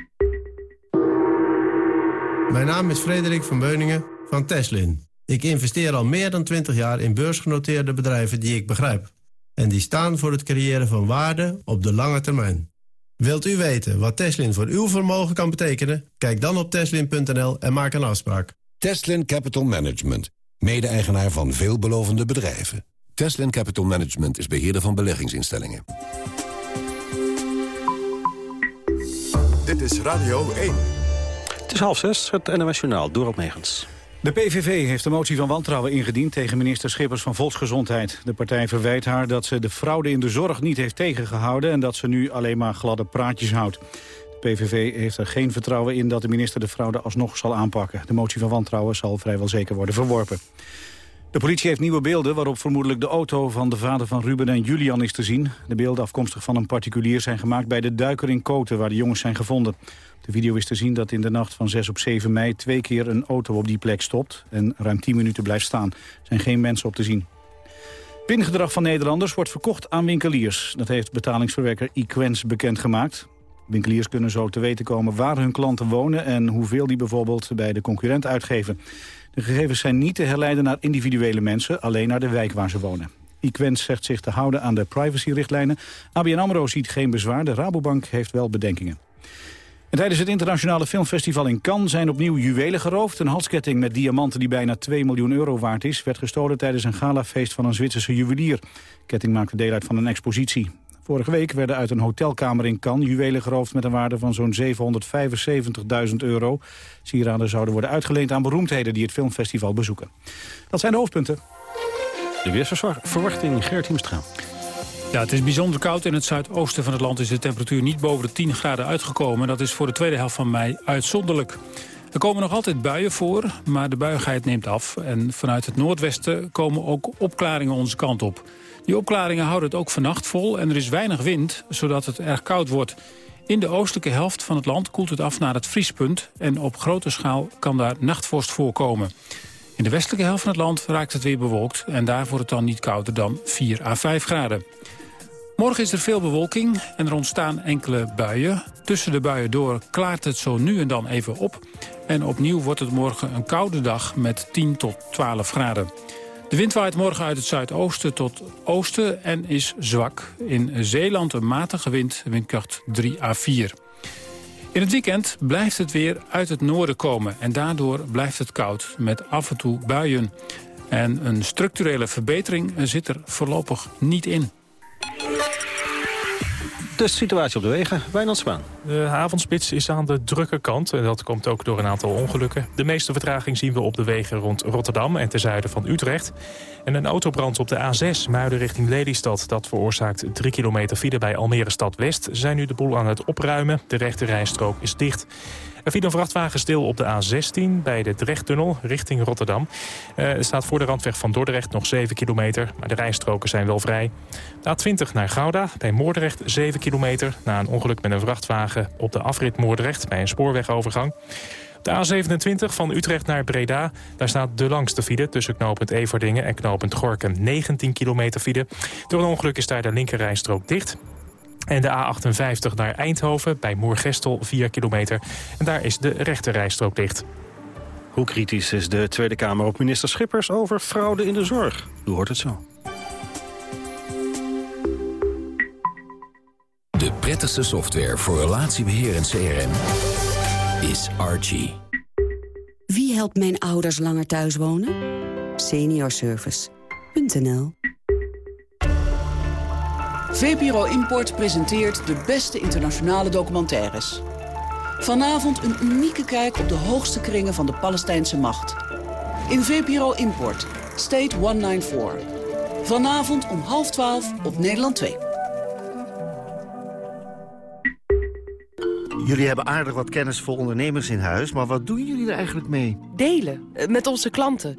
Mijn naam is Frederik van Beuningen van Teslin. Ik investeer al meer dan 20 jaar in beursgenoteerde bedrijven die ik begrijp. En die staan voor het creëren van waarde op de lange termijn. Wilt u weten wat Teslin voor uw vermogen kan betekenen? Kijk dan op teslin.nl en maak een afspraak. Teslin Capital Management. Mede-eigenaar van veelbelovende bedrijven. Teslin Capital Management is beheerder van beleggingsinstellingen. Dit is Radio 1. Het is half zes, het NOS Journaal, Dorot Megens. De PVV heeft de motie van wantrouwen ingediend tegen minister Schippers van Volksgezondheid. De partij verwijt haar dat ze de fraude in de zorg niet heeft tegengehouden... en dat ze nu alleen maar gladde praatjes houdt. PVV heeft er geen vertrouwen in dat de minister de fraude alsnog zal aanpakken. De motie van wantrouwen zal vrijwel zeker worden verworpen. De politie heeft nieuwe beelden waarop vermoedelijk de auto van de vader van Ruben en Julian is te zien. De beelden afkomstig van een particulier zijn gemaakt bij de duiker in Koten waar de jongens zijn gevonden. De video is te zien dat in de nacht van 6 op 7 mei twee keer een auto op die plek stopt en ruim 10 minuten blijft staan. Er zijn geen mensen op te zien. Pingedrag van Nederlanders wordt verkocht aan winkeliers. Dat heeft betalingsverwerker eQuens bekendgemaakt. Winkeliers kunnen zo te weten komen waar hun klanten wonen... en hoeveel die bijvoorbeeld bij de concurrent uitgeven. De gegevens zijn niet te herleiden naar individuele mensen... alleen naar de wijk waar ze wonen. eQuens zegt zich te houden aan de privacyrichtlijnen. ABN AMRO ziet geen bezwaar, de Rabobank heeft wel bedenkingen. En tijdens het internationale filmfestival in Cannes zijn opnieuw juwelen geroofd. Een halsketting met diamanten die bijna 2 miljoen euro waard is... werd gestolen tijdens een galafeest van een Zwitserse juwelier. Ketting maakte deel uit van een expositie. Vorige week werden uit een hotelkamer in Cannes juwelen geroofd... met een waarde van zo'n 775.000 euro. Sieraden zouden worden uitgeleend aan beroemdheden... die het filmfestival bezoeken. Dat zijn de hoofdpunten. De weersverwachting Gert Hiemstra. Ja, het is bijzonder koud. In het zuidoosten van het land is de temperatuur niet boven de 10 graden uitgekomen. Dat is voor de tweede helft van mei uitzonderlijk. Er komen nog altijd buien voor, maar de buigheid neemt af. En vanuit het noordwesten komen ook opklaringen onze kant op. Die opklaringen houden het ook vannacht vol en er is weinig wind, zodat het erg koud wordt. In de oostelijke helft van het land koelt het af naar het vriespunt... en op grote schaal kan daar nachtvorst voorkomen. In de westelijke helft van het land raakt het weer bewolkt... en daar wordt het dan niet kouder dan 4 à 5 graden. Morgen is er veel bewolking en er ontstaan enkele buien. Tussen de buien door klaart het zo nu en dan even op. En opnieuw wordt het morgen een koude dag met 10 tot 12 graden. De wind waait morgen uit het zuidoosten tot oosten en is zwak. In Zeeland een matige wind, windkracht 3 à 4. In het weekend blijft het weer uit het noorden komen... en daardoor blijft het koud met af en toe buien. En een structurele verbetering zit er voorlopig niet in. De situatie op de wegen, Wijnand Spaan. De avondspits is aan de drukke kant en dat komt ook door een aantal ongelukken. De meeste vertraging zien we op de wegen rond Rotterdam en ten zuiden van Utrecht. En een autobrand op de A6, Muiden richting Lelystad. Dat veroorzaakt 3 kilometer file bij Almere Stad West. Zijn nu de boel aan het opruimen. De rechte rijstrook is dicht. Er viel een vrachtwagen stil op de A16 bij de Drechttunnel richting Rotterdam. Uh, er staat voor de randweg van Dordrecht nog 7 kilometer, maar de rijstroken zijn wel vrij. De A20 naar Gouda bij Moordrecht 7 kilometer... na een ongeluk met een vrachtwagen op de afrit Moordrecht bij een spoorwegovergang. De A27 van Utrecht naar Breda, daar staat de langste file... tussen knooppunt Everdingen en knooppunt Gorkum 19 kilometer file. Door een ongeluk is daar de linkerrijstrook dicht. En de A58 naar Eindhoven bij Moergestel 4 kilometer. En daar is de rechterrijstrook dicht. Hoe kritisch is de Tweede Kamer op minister Schippers over fraude in de zorg? U hoort het zo. De prettigste software voor relatiebeheer en CRM is Archie. Wie helpt mijn ouders langer thuis wonen? Seniorservice.nl VPRO Import presenteert de beste internationale documentaires. Vanavond een unieke kijk op de hoogste kringen van de Palestijnse macht. In VPRO Import, State 194. Vanavond om half twaalf op Nederland 2. Jullie hebben aardig wat kennis voor ondernemers in huis, maar wat doen jullie er eigenlijk mee? Delen, eh, met onze klanten.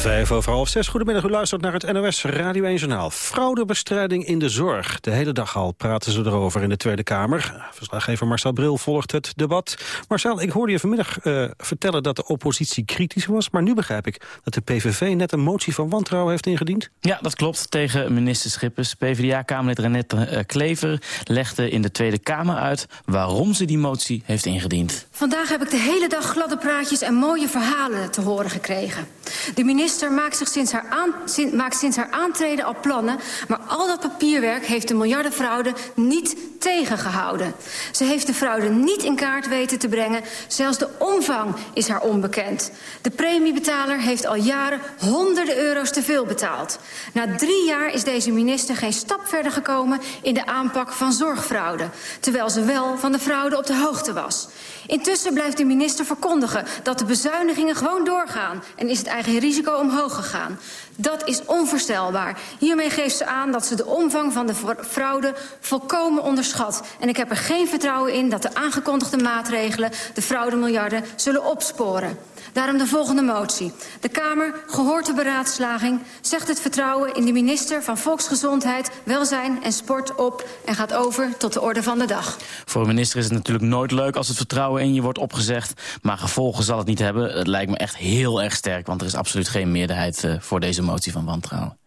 Vijf over half zes. Goedemiddag, u luistert naar het NOS Radio 1 Journaal. Fraudebestrijding in de zorg. De hele dag al praten ze erover in de Tweede Kamer. Verslaggever Marcel Bril volgt het debat. Marcel, ik hoorde je vanmiddag uh, vertellen dat de oppositie kritisch was... maar nu begrijp ik dat de PVV net een motie van wantrouwen heeft ingediend? Ja, dat klopt. Tegen minister Schippers. PvdA-kamerlid Renette uh, Klever legde in de Tweede Kamer uit... waarom ze die motie heeft ingediend. Vandaag heb ik de hele dag gladde praatjes en mooie verhalen te horen gekregen. De minister maakt, zich sinds haar, maakt sinds haar aantreden al plannen... maar al dat papierwerk heeft de miljardenfraude niet tegengehouden. Ze heeft de fraude niet in kaart weten te brengen. Zelfs de omvang is haar onbekend. De premiebetaler heeft al jaren honderden euro's te veel betaald. Na drie jaar is deze minister geen stap verder gekomen... in de aanpak van zorgfraude... terwijl ze wel van de fraude op de hoogte was. Intussen blijft de minister verkondigen dat de bezuinigingen gewoon doorgaan... en is het eigen risico omhoog gegaan. Dat is onvoorstelbaar. Hiermee geeft ze aan dat ze de omvang van de fraude volkomen onderschat. En ik heb er geen vertrouwen in dat de aangekondigde maatregelen... de fraudemiljarden zullen opsporen. Daarom de volgende motie. De Kamer, gehoord de beraadslaging, zegt het vertrouwen in de minister van Volksgezondheid, Welzijn en Sport op en gaat over tot de orde van de dag. Voor een minister is het natuurlijk nooit leuk als het vertrouwen in je wordt opgezegd, maar gevolgen zal het niet hebben. Het lijkt me echt heel erg sterk, want er is absoluut geen meerderheid uh, voor deze motie van wantrouwen.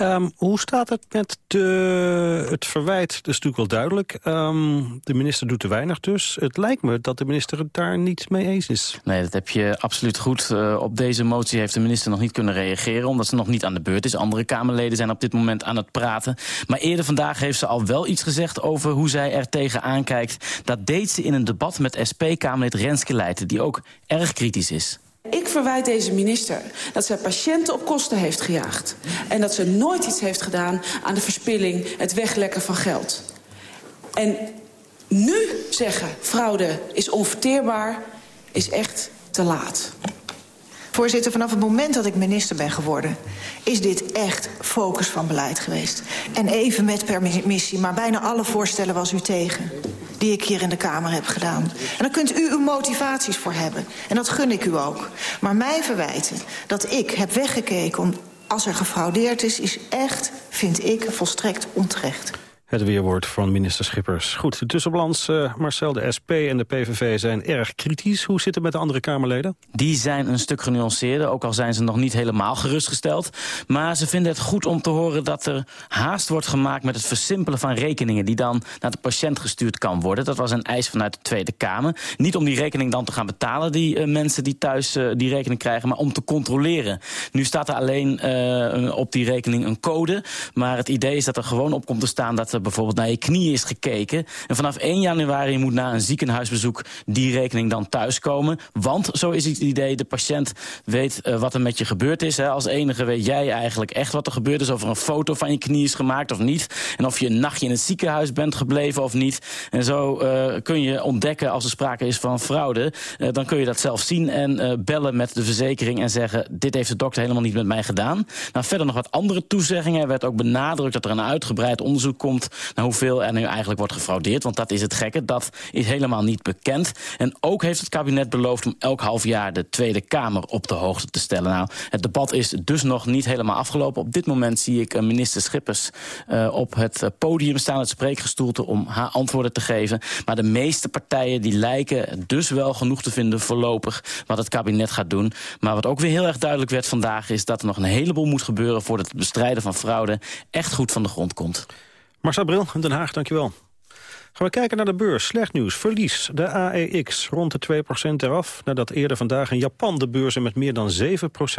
Um, hoe staat het met de, het verwijt? Dat is natuurlijk wel duidelijk. Um, de minister doet te weinig dus. Het lijkt me dat de minister het daar niet mee eens is. Nee, dat heb je absoluut goed. Uh, op deze motie heeft de minister nog niet kunnen reageren... omdat ze nog niet aan de beurt is. Andere Kamerleden zijn op dit moment aan het praten. Maar eerder vandaag heeft ze al wel iets gezegd... over hoe zij er tegenaan kijkt. Dat deed ze in een debat met SP-Kamerlid Renske Leijten... die ook erg kritisch is. Ik verwijt deze minister dat zij patiënten op kosten heeft gejaagd. En dat ze nooit iets heeft gedaan aan de verspilling, het weglekken van geld. En nu zeggen fraude is onverteerbaar, is echt te laat. Voorzitter, vanaf het moment dat ik minister ben geworden... is dit echt focus van beleid geweest. En even met permissie, maar bijna alle voorstellen was u tegen die ik hier in de Kamer heb gedaan. En daar kunt u uw motivaties voor hebben. En dat gun ik u ook. Maar mij verwijten dat ik heb weggekeken om, als er gefraudeerd is... is echt, vind ik, volstrekt onterecht. Het weerwoord van minister Schippers. Goed, de tussenbalans, uh, Marcel, de SP en de PVV zijn erg kritisch. Hoe zit het met de andere Kamerleden? Die zijn een stuk genuanceerder, ook al zijn ze nog niet helemaal gerustgesteld. Maar ze vinden het goed om te horen dat er haast wordt gemaakt... met het versimpelen van rekeningen die dan naar de patiënt gestuurd kan worden. Dat was een eis vanuit de Tweede Kamer. Niet om die rekening dan te gaan betalen, die uh, mensen die thuis uh, die rekening krijgen... maar om te controleren. Nu staat er alleen op die rekening een code. Maar het idee is dat er gewoon op komt te staan... dat bijvoorbeeld naar je knie is gekeken. En vanaf 1 januari moet na een ziekenhuisbezoek die rekening dan thuiskomen. Want, zo is het idee, de patiënt weet uh, wat er met je gebeurd is. Hè. Als enige weet jij eigenlijk echt wat er gebeurd is. Of er een foto van je knie is gemaakt of niet. En of je een nachtje in het ziekenhuis bent gebleven of niet. En zo uh, kun je ontdekken als er sprake is van fraude. Uh, dan kun je dat zelf zien en bellen met de verzekering en zeggen... dit heeft de dokter helemaal niet met mij gedaan. Nou, verder nog wat andere toezeggingen. Er werd ook benadrukt dat er een uitgebreid onderzoek komt naar hoeveel er nu eigenlijk wordt gefraudeerd. Want dat is het gekke, dat is helemaal niet bekend. En ook heeft het kabinet beloofd om elk half jaar de Tweede Kamer op de hoogte te stellen. Nou, het debat is dus nog niet helemaal afgelopen. Op dit moment zie ik eh, minister Schippers uh, op het podium staan, het spreekgestoelte, om haar antwoorden te geven. Maar de meeste partijen die lijken dus wel genoeg te vinden voorlopig wat het kabinet gaat doen. Maar wat ook weer heel erg duidelijk werd vandaag is dat er nog een heleboel moet gebeuren voordat het bestrijden van fraude echt goed van de grond komt. Marcel Bril, Den Haag, dankjewel. Gaan we kijken naar de beurs. Slecht nieuws. Verlies. De AEX rond de 2% eraf... nadat eerder vandaag in Japan de beurzen met meer dan 7%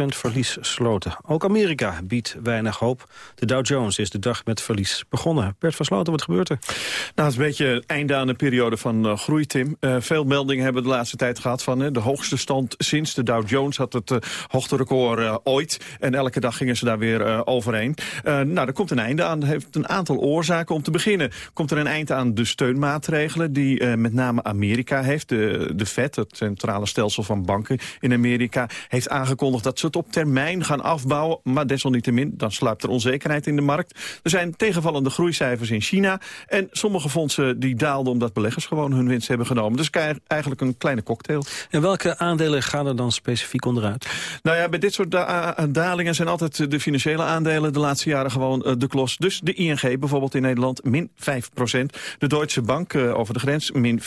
verlies sloten. Ook Amerika biedt weinig hoop. De Dow Jones is de dag met verlies begonnen. Bert van Sloten, wat gebeurt er? Nou, het is een beetje het einde aan de periode van uh, groei, Tim. Uh, veel meldingen hebben de laatste tijd gehad van uh, de hoogste stand sinds. De Dow Jones had het hoogste record ooit. En elke dag gingen ze daar weer overheen. nou, er komt een einde aan. Het heeft een aantal oorzaken. Om te beginnen komt er een eind aan de steun steunmaatregelen die uh, met name Amerika heeft. De, de Fed, het centrale stelsel van banken in Amerika... heeft aangekondigd dat ze het op termijn gaan afbouwen. Maar desalniettemin, dan sluipt er onzekerheid in de markt. Er zijn tegenvallende groeicijfers in China. En sommige fondsen die daalden omdat beleggers gewoon hun winst hebben genomen. Dus eigenlijk een kleine cocktail. En welke aandelen gaan er dan specifiek onderuit? Nou ja, bij dit soort da dalingen zijn altijd de financiële aandelen de laatste jaren gewoon uh, de klos. Dus de ING bijvoorbeeld in Nederland min 5% De Deutsche Bank uh, over de grens min 4%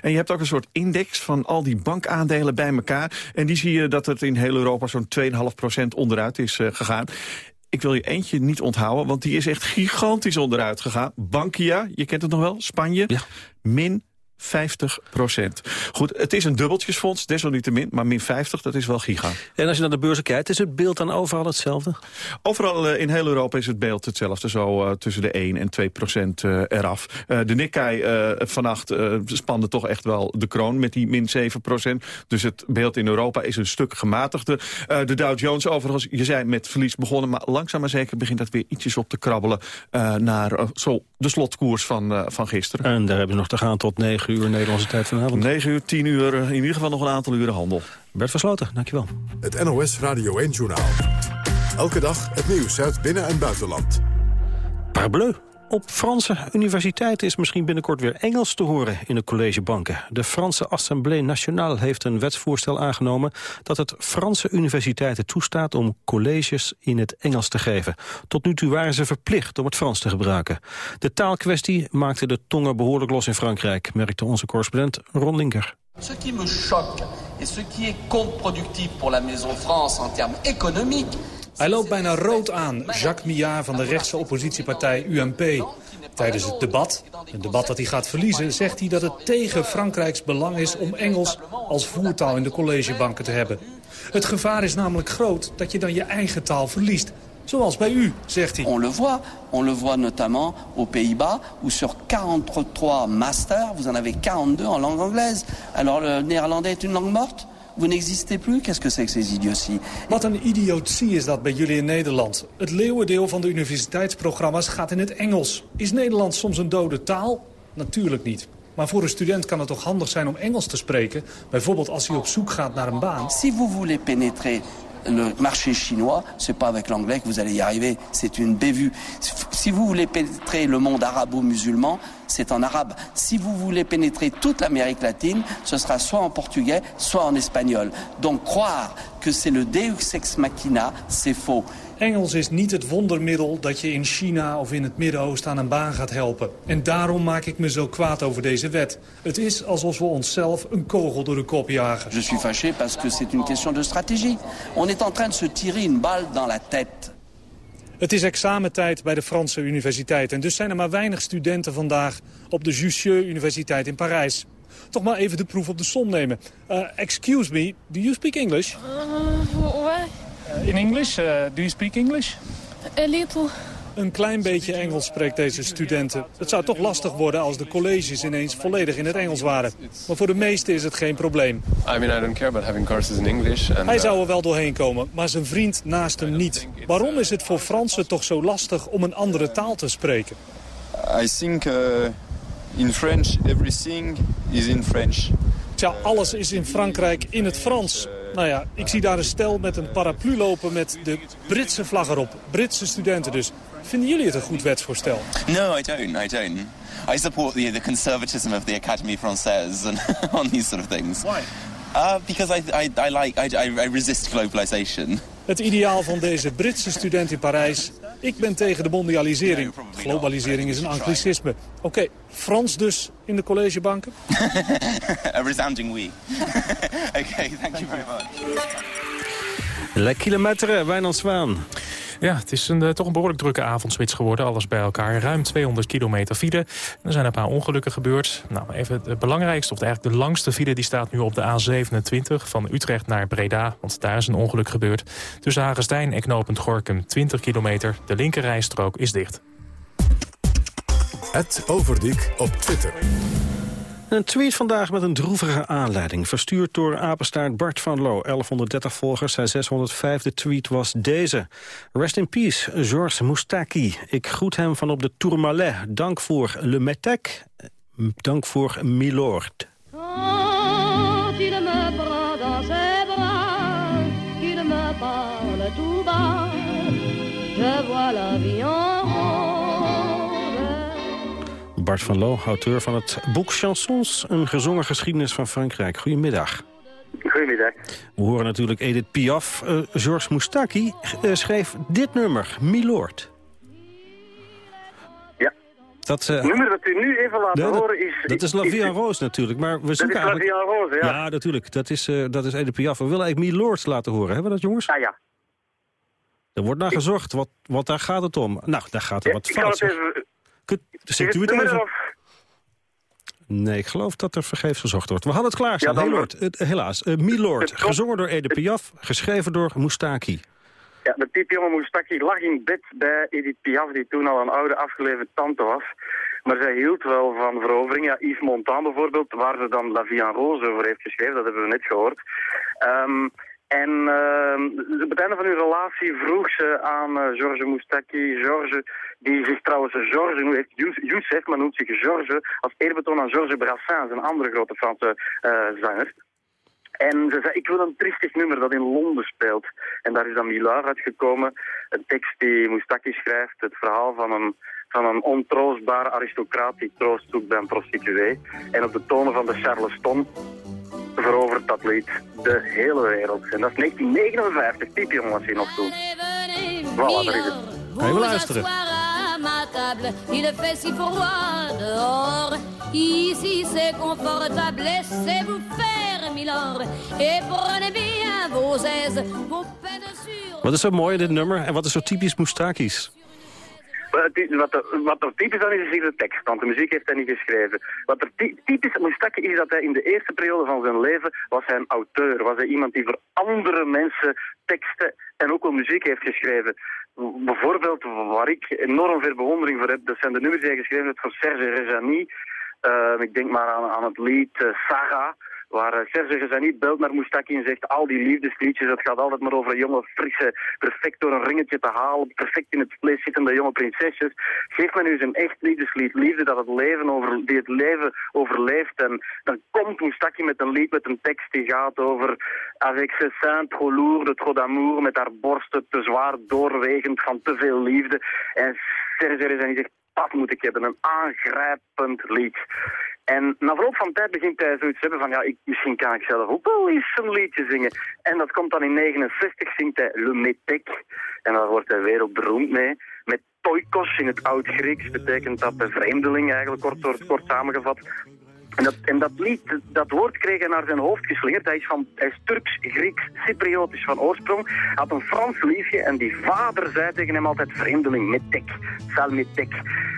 En je hebt ook een soort index van al die bankaandelen bij elkaar. En die zie je dat het in heel Europa zo'n 2,5% onderuit is uh, gegaan ik wil je eentje niet onthouden, want die is echt gigantisch onderuit gegaan. Bankia, je kent het nog wel, Spanje, ja. min 50 procent. Goed, het is een dubbeltjesfonds, desalniettemin, maar min 50, dat is wel giga. En als je naar de beurzen kijkt, is het beeld dan overal hetzelfde? Overal uh, in heel Europa is het beeld hetzelfde, zo uh, tussen de 1 en 2 procent uh, eraf. de Nikkei vannacht spande toch echt wel de kroon met die min 7 procent. Dus het beeld in Europa is een stuk gematigder. de Dow Jones overigens, je zei met verlies begonnen, maar langzaam maar zeker begint dat weer ietsjes op te krabbelen naar zo de slotkoers van, van gisteren. En daar hebben we nog te gaan tot 9 uur Nederlandse tijd vanavond. 9 uur, 10 uur, in ieder geval nog een aantal uren handel. Bert Versloten, dankjewel. Het NOS Radio 1-journaal. Elke dag het nieuws uit binnen- en buitenland. Parbleu. Op Franse universiteiten is misschien binnenkort weer Engels te horen in de collegebanken. De Franse Assemblée Nationale heeft een wetsvoorstel aangenomen... dat het Franse universiteiten toestaat om colleges in het Engels te geven. Tot nu toe waren ze verplicht om het Frans te gebruiken. De taalkwestie maakte de tongen behoorlijk los in Frankrijk... merkte onze correspondent Ron Linker. Ce qui me choque et ce qui est contre-productif pour la Maison France en termes économiques hij loopt bijna rood aan, Jacques Millard van de rechtse oppositiepartij UMP. Tijdens het debat, een debat dat hij gaat verliezen, zegt hij dat het tegen Frankrijks belang is om Engels als voertaal in de collegebanken te hebben. Het gevaar is namelijk groot dat je dan je eigen taal verliest. Zoals bij u, zegt hij. On le voit, on le voit notamment aux Pays-Bas, où sur 43 masters, vous en avez 42 en langue anglaise. Alors le néerlandais est une langue morte Vous n'existez plus, qu'est-ce que c'est que ces idioties? Wat een idiotie is dat bij jullie in Nederland. Het leeuwendeel van de universiteitsprogramma's gaat in het Engels. Is Nederlands soms een dode taal? Natuurlijk niet. Maar voor een student kan het toch handig zijn om Engels te spreken? Bijvoorbeeld als hij op zoek gaat naar een baan. Si vous voulez pénétrer le marché chinois, c'est pas avec l'anglais que vous allez y arriver. C'est une bévue. Si vous voulez pénétrer le monde arabo-musulman, c'est en arabe. Si vous voulez pénétrer toute l'Amérique latine, ce sera soit en portugais, soit en espagnol. Donc croire que c'est le deus ex machina, c'est faux. Engels is niet het wondermiddel dat je in China of in het Midden-Oosten aan een baan gaat helpen. En daarom maak ik me zo kwaad over deze wet. Het is alsof we onszelf een kogel door de kop jagen. Je suis fâché parce que c'est une question de stratégie. On est en train de se tirer une balle dans la tête. Het is examentijd bij de Franse universiteit. En dus zijn er maar weinig studenten vandaag op de Jussieu Universiteit in Parijs. Toch maar even de proef op de som nemen. Uh, excuse me, do you speak English? Uh, what? in English, uh, do you speak English? A little. Een klein beetje Engels spreekt deze studenten. Het zou toch lastig worden als de colleges ineens volledig in het Engels waren. Maar voor de meesten is het geen probleem. I mean, I don't care about having courses in English. And, Hij zou er wel doorheen komen, maar zijn vriend naast hem niet. Waarom is het voor Fransen toch zo lastig om een andere taal te spreken? I think uh, in French everything is in French. Tja, alles is in Frankrijk in het Frans. Nou ja, ik zie daar een stel met een paraplu lopen met de Britse vlag erop. Britse studenten dus. Vinden jullie het een goed wetsvoorstel? No, I don't. I don't. I support the, the conservatism of the Académie Française and on these sort of things. Why? Uh, because I, I, I like I, I resist globalization. Het ideaal van deze Britse student in Parijs. Ik ben tegen de mondialisering. Globalisering is een anglicisme. Oké, Frans dus in de collegebanken? A resounding we. Oké, thank you very much. Le kilometer, Wijnand Zwaan. Ja, het is een, uh, toch een behoorlijk drukke avondspits geworden. Alles bij elkaar. Ruim 200 kilometer file. Er zijn een paar ongelukken gebeurd. Nou, even het belangrijkste, of eigenlijk de langste file... die staat nu op de A27 van Utrecht naar Breda. Want daar is een ongeluk gebeurd. Tussen Hagestein en Knopend Gorkum 20 kilometer. De linkerrijstrook is dicht. Het Overdiek op Twitter. Een tweet vandaag met een droevige aanleiding. Verstuurd door apenstaart Bart van Loo. 1130 volgers, zijn 605. tweet was deze. Rest in peace, Georges Moustaki. Ik groet hem van op de Tourmalet. Dank voor Le Metec. Dank voor Milord. Quand Bart van Loo, auteur van het boek Chansons... een gezongen geschiedenis van Frankrijk. Goedemiddag. Goedemiddag. We horen natuurlijk Edith Piaf. Uh, Georges Moustaki uh, schreef dit nummer, Milord. Ja. Dat, uh, het nummer dat u nu even laat horen is... Dat is La Vie en Rose natuurlijk, maar we zoeken dat is eigenlijk... La Rose, ja. Ja, natuurlijk. Dat is, dat is Edith Piaf. We willen eigenlijk Milord laten horen. Hebben we dat, jongens? Ja, ja. Er wordt naar gezocht, wat, wat daar gaat het om. Nou, daar gaat er wat ik fout. kan het even... Kunt, zegt u het even? Nee, ik geloof dat er vergeefs gezocht wordt. We hadden het klaar staan, ja, Milord. Uh, helaas. Uh, Milord, gezongen door Edith Piaf, geschreven door Moustaki. Ja, de piepjonge Moustaki lag in bed bij Edith Piaf, die toen al een oude afgeleverd tante was. Maar zij hield wel van verovering. Ja, Yves Montand bijvoorbeeld, waar ze dan La Vie en Rose over heeft geschreven, dat hebben we net gehoord. Um, en uh, op het einde van hun relatie vroeg ze aan uh, Georges Moustaki, Georges, die zich trouwens Georges nu heeft, Youssef, maar noemt zich Georges, als eerbetoon aan Georges Brassens, een andere grote Franse uh, zanger. En ze zei, ik wil een triestig nummer dat in Londen speelt. En daar is dan Milard uitgekomen, een tekst die Moustaki schrijft, het verhaal van een, van een ontroostbare aristocraat die troost zoekt bij een prostituee. En op de tonen van de Charleston verovert dat lied de hele wereld. En dat is 1959, piepjong was hij nog toen. Voilà, daar is het. Even luisteren. Ma table, il fait si froid dehors. Ici c'est confortable, laissez-vous faire, milord. Et prenez bien vos aises, vos peines sur... Wat is zo mooi dit nummer en wat is zo typisch Moustakis? Wat er, typisch aan is, is de tekst, want de muziek heeft hij niet geschreven. Wat er typisch aan Moustaki is dat hij in de eerste periode van zijn leven was hij een auteur. Was hij iemand die voor andere mensen teksten en ook wel muziek heeft geschreven. Bijvoorbeeld, waar ik enorm veel bewondering voor heb, dat zijn de nummers die hij geschreven heeft voor Serge Reggiani. Uh, ik denk maar aan, aan het lied uh, Sarah, waar Serge Reggiani belt naar Moustaki en zegt al die liefdesliedjes, het gaat altijd maar over jonge, frisse, perfect door een ringetje te halen, perfect in het vlees zittende jonge prinsesjes. Geef me nu eens een echt liefdeslied, liefde dat het leven over, die het leven overleeft. En dan komt Moustaki met een lied met een tekst die gaat over avec ses seins trop lourds de trop d'amour, met haar borsten te zwaar doorwegend van te veel liefde. En Serge Reggiani zegt, dat moet ik hebben, een aangrijpend lied. En na verloop van tijd begint hij zoiets te hebben van, ja, ik, misschien kan ik zelf ook wel eens een liedje zingen. En dat komt dan in 69, zingt hij Le. En daar wordt hij wereldberoemd mee. Met toikos in het oud-Grieks betekent dat de vreemdeling eigenlijk, kort, kort samengevat. En dat, en dat lied, dat woord kreeg hij naar zijn hoofd geslingerd. Hij is, van, hij is Turks, Grieks, Cypriotisch van oorsprong. Had een Frans liefje en die vader zei tegen hem altijd vreemdeling, metek, sal metek.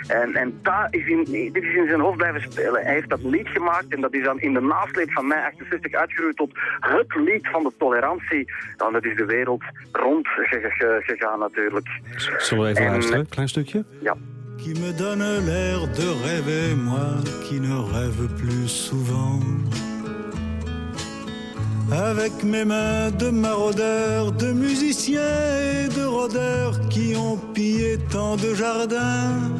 En, en dat is in, dit is in zijn hoofd blijven spelen. Hij heeft dat lied gemaakt en dat is dan in de nasleep van mei 68 uitgegroeid tot het lied van de tolerantie. Dan dat is de wereld rond gegaan natuurlijk. Zullen we even en, luisteren, klein stukje? Ja. Qui me donne l'air de rêver, moi qui ne rêve plus souvent. Avec mes mains de maraudeurs, de musiciens et de rôdeurs qui ont pillé tant de jardins.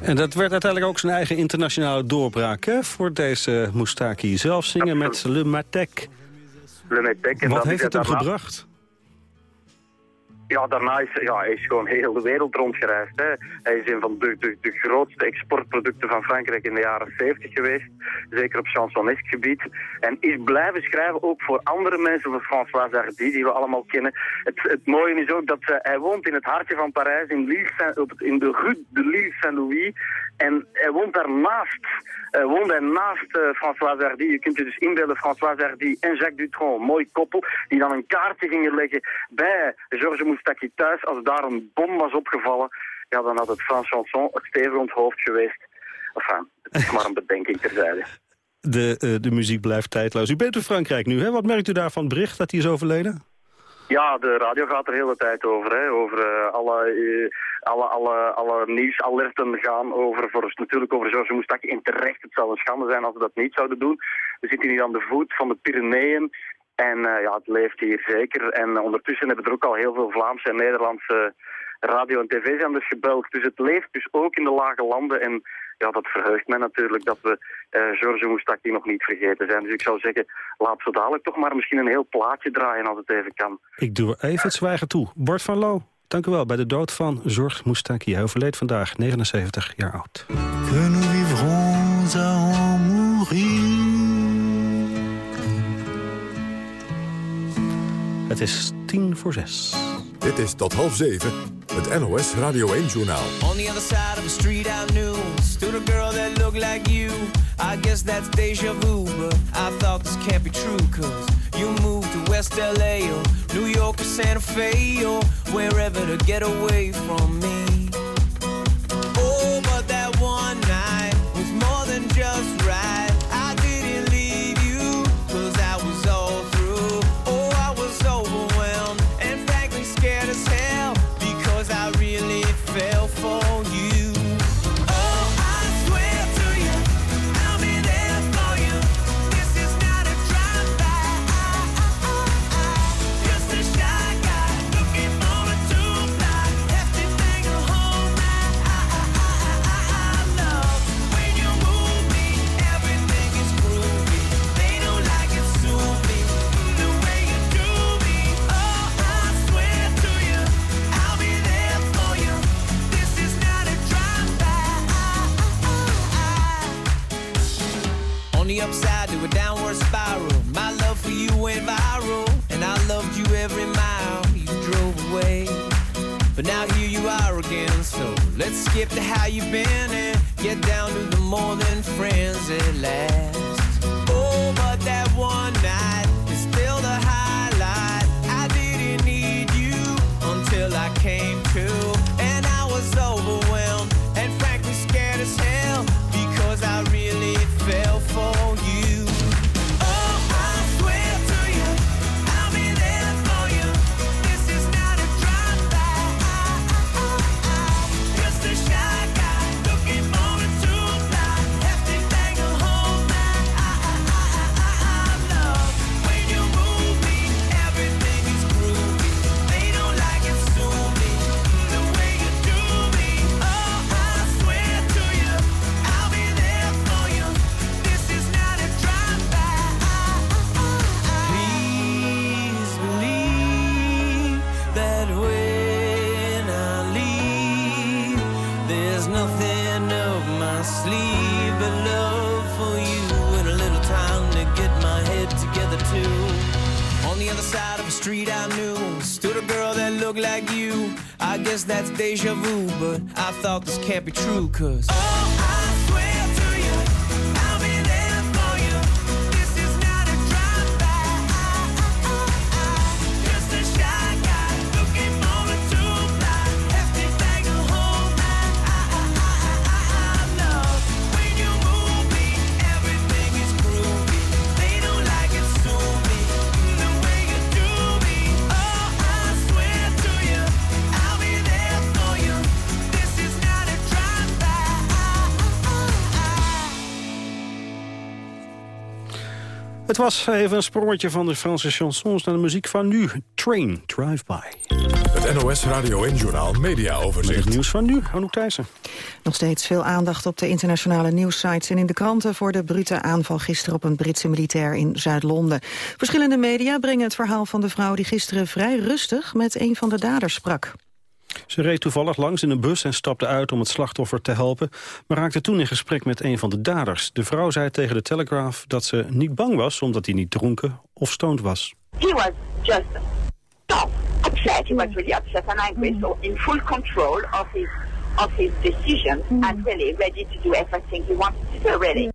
En dat werd uiteindelijk ook zijn eigen internationale doorbraak hè, voor deze Moustaki. Zelf zingen met Le Matek. Le Matek. Wat heeft het hem gebracht? Ja, daarna is ja, hij is gewoon heel de wereld rondgereisd. Hè. Hij is een van de, de, grootste exportproducten van Frankrijk in de jaren 70 geweest. Zeker op chansonesk gebied. En is blijven schrijven ook voor andere mensen, voor François Hardy, die we allemaal kennen. Het, het mooie is ook dat uh, hij woont in het hartje van Parijs, in, in de rue de Lille Saint-Louis. En hij woont daarnaast, uh, woont uh, François Hardy. Je kunt je dus inbeelden, François Hardy en Jacques Dutronc, mooi koppel, die dan een kaartje gingen leggen bij Georges Moustaki thuis. Als daar een bom was opgevallen, ja, dan had het Frans chanson het stevig rond hoofd geweest. Enfin, het is maar een bedenking terzijde. De, uh, de muziek blijft tijdloos. U bent in Frankrijk nu, hè? Wat merkt u daarvan? Bericht dat hij is overleden? Ja, de radio gaat er de hele tijd over. Hè. Over uh, alle, uh, alle, alle, alle nieuwsalerten gaan over, voor, natuurlijk over George Moustaki. In terecht, het zou een schande zijn als we dat niet zouden doen. We zitten hier aan de voet van de Pyreneeën. En uh, ja, het leeft hier zeker. En ondertussen hebben er ook al heel veel Vlaamse en Nederlandse radio- en tv-zenders gebeld. Dus het leeft dus ook in de lage landen. En ja, dat verheugt mij natuurlijk dat we uh, George Moustaki nog niet vergeten zijn. Dus ik zou zeggen, laat zo dadelijk toch maar misschien een heel plaatje draaien als het even kan. Ik doe er even het zwijgen toe. Bart van Loo, dank u wel. Bij de dood van George Moustaki. Hij overleed vandaag, 79 jaar oud. Que nous vivrons à en mourir. Het is tien voor zes. Dit is tot half zeven, het NOS Radio 1-journaal. On the other side of the street I knew Stood a girl that looked like you I guess that's deja vu But I thought this can't be true Cause you moved to West LA Or New York or Santa Fe Or wherever to get away from me Het was even een sprongetje van de Franse chansons naar de muziek van nu. Train, Drive-By. Het NOS Radio 1-journaal Media Overzicht. Het nieuws van nu, Anouk Thijssen. Nog steeds veel aandacht op de internationale nieuwssites en in de kranten voor de brute aanval gisteren op een Britse militair in Zuid-Londen. Verschillende media brengen het verhaal van de vrouw die gisteren vrij rustig met een van de daders sprak. Ze reed toevallig langs in een bus en stapte uit om het slachtoffer te helpen... maar raakte toen in gesprek met een van de daders. De vrouw zei tegen de Telegraph dat ze niet bang was... omdat hij niet dronken of stoned was. he was just so upset. He was really upset and angry. So in full control of his of his decisions and really ready to do everything he wanted to do. Really.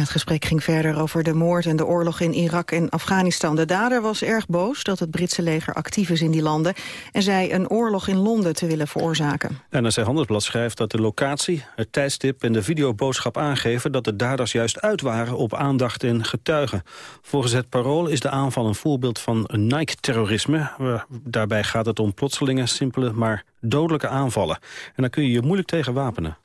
Het gesprek ging verder over de moord en de oorlog in Irak en Afghanistan. De dader was erg boos dat het Britse leger actief is in die landen... en zei een oorlog in Londen te willen veroorzaken. NRC Handelsblad schrijft dat de locatie, het tijdstip en de videoboodschap aangeven... dat de daders juist uit waren op aandacht en getuigen. Volgens het parool is de aanval een voorbeeld van Nike-terrorisme. Daarbij gaat het om plotselinge, simpele, maar dodelijke aanvallen. En daar kun je je moeilijk tegen wapenen.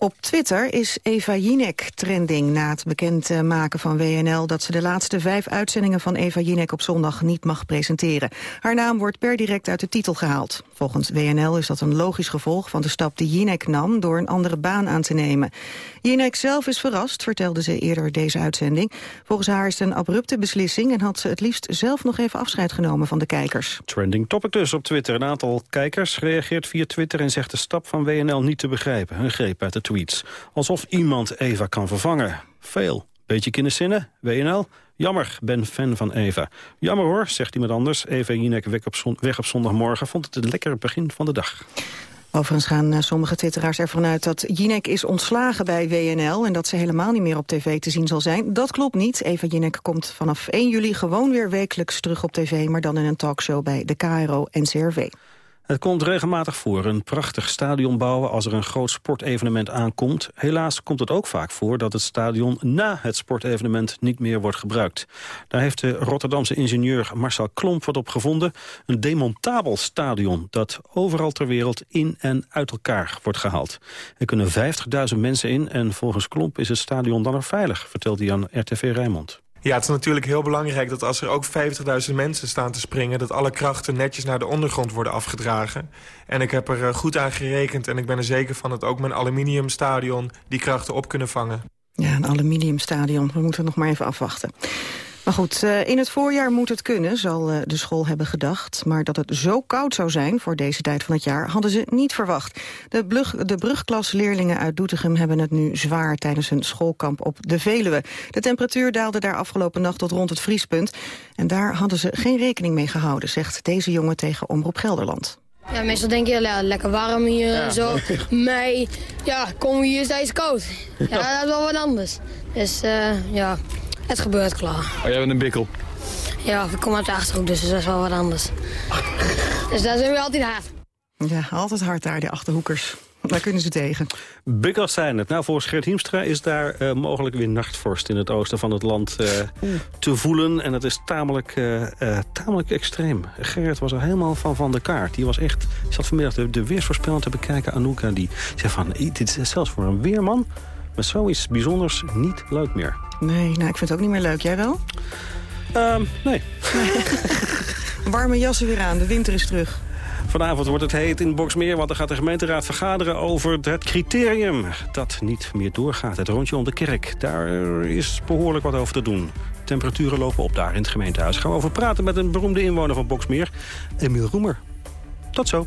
Op Twitter is Eva Jinek trending na het bekendmaken van WNL... dat ze de laatste vijf uitzendingen van Eva Jinek op zondag niet mag presenteren. Haar naam wordt per direct uit de titel gehaald. Volgens WNL is dat een logisch gevolg van de stap die Jinek nam... door een andere baan aan te nemen. Jinek zelf is verrast, vertelde ze eerder deze uitzending. Volgens haar is het een abrupte beslissing... en had ze het liefst zelf nog even afscheid genomen van de kijkers. Trending topic dus op Twitter. Een aantal kijkers reageert via Twitter... en zegt de stap van WNL niet te begrijpen. Een greep uit de tweets. Alsof iemand Eva kan vervangen. Veel. Beetje kinderzinnen, WNL. Jammer, ben fan van Eva. Jammer hoor, zegt iemand anders. Eva Jinek weg op, zondagmorgen vond het een lekker begin van de dag. Overigens gaan eh, sommige twitteraars ervan uit dat Jinek is ontslagen bij WNL... en dat ze helemaal niet meer op tv te zien zal zijn. Dat klopt niet. Eva Jinek komt vanaf 1 juli gewoon weer wekelijks terug op tv... maar dan in een talkshow bij de KRO-NCRV. Het komt regelmatig voor een prachtig stadion bouwen als er een groot sportevenement aankomt. Helaas komt het ook vaak voor dat het stadion na het sportevenement niet meer wordt gebruikt. Daar heeft de Rotterdamse ingenieur Marcel Klomp wat op gevonden. Een demontabel stadion dat overal ter wereld in en uit elkaar wordt gehaald. Er kunnen 50.000 mensen in en volgens Klomp is het stadion dan nog veilig, vertelt hij aan RTV Rijnmond. Ja, het is natuurlijk heel belangrijk dat als er ook 50.000 mensen staan te springen... dat alle krachten netjes naar de ondergrond worden afgedragen. En ik heb er eh, goed aan gerekend en ik ben er zeker van... dat ook mijn aluminiumstadion die krachten op kunnen vangen. Ja, een aluminiumstadion. We moeten nog maar even afwachten. Maar goed, eh, in het voorjaar moet het kunnen, zal eh, de school hebben gedacht. Maar dat het zo koud zou zijn voor deze tijd van het jaar... hadden ze niet verwacht. De, brug, de brugklasleerlingen uit Doetinchem hebben het nu zwaar... tijdens hun schoolkamp op de Veluwe. De temperatuur daalde daar afgelopen nacht tot rond het vriespunt. En daar hadden ze geen rekening mee gehouden... zegt deze jongen tegen Omroep Gelderland. Ja, meestal denk je, ja, lekker warm hier en zo. Mei, ja, kom hier is het koud. Ja, dat is wel wat anders. Dus uh, ja, het gebeurt klaar. Oh, jij bent een bikkel? Ja, ik kom uit de Achterhoek, dus dat is wel wat anders. dus daar zijn we altijd hard. Ja, altijd hard daar, de Achterhoekers. Daar kunnen ze tegen. Bikkels zijn het. Nou, volgens Geert Hiemstra is daar uh, mogelijk weer nachtvorst in het oosten van het land uh, te voelen. En dat is tamelijk, uh, tamelijk extreem. Gerrit was er helemaal van van de kaart. Die was echt, zat vanmiddag de, de weersvoorspelling te bekijken. Anouka, die zei van, dit is zelfs voor een weerman... met zoiets bijzonders niet leuk meer. Nee, nou, ik vind het ook niet meer leuk. Jij wel? Um, nee. Warme jassen weer aan, de winter is terug. Vanavond wordt het heet in Boksmeer, want er gaat de gemeenteraad vergaderen over het criterium dat niet meer doorgaat. Het rondje om de kerk, daar is behoorlijk wat over te doen. Temperaturen lopen op daar in het gemeentehuis. Gaan we over praten met een beroemde inwoner van Boksmeer, Emiel Roemer. Tot zo.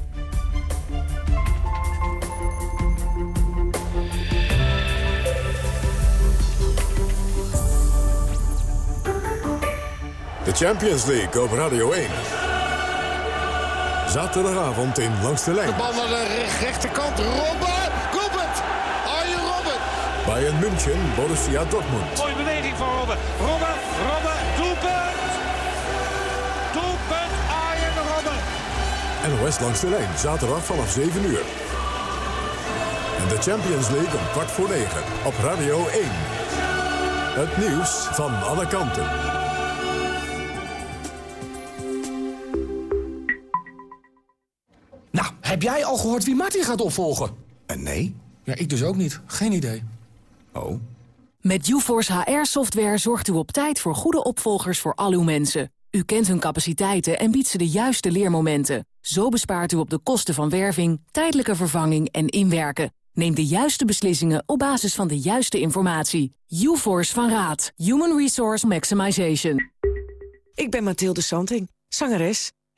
De Champions League op Radio 1. Zaterdagavond in Langs de Lijn. De bal naar de rechterkant. Robben! Robert! Arjen Robben! Bayern München, Borussia Dortmund. Mooie beweging van Robben. Robben, Robben, doelpunt! Doelpunt Arjen Robben! NOS Langs de Lijn, zaterdag vanaf 7 uur. En de Champions League om kwart voor 9 op Radio 1. Het nieuws van alle kanten. Nou, heb jij al gehoord wie Martin gaat opvolgen? Uh, nee. Ja, ik dus ook niet. Geen idee. Oh. Met UForce HR-software zorgt u op tijd voor goede opvolgers voor al uw mensen. U kent hun capaciteiten en biedt ze de juiste leermomenten. Zo bespaart u op de kosten van werving, tijdelijke vervanging en inwerken. Neem de juiste beslissingen op basis van de juiste informatie. UForce van Raad. Human Resource Maximization. Ik ben Mathilde Santing, zangeres.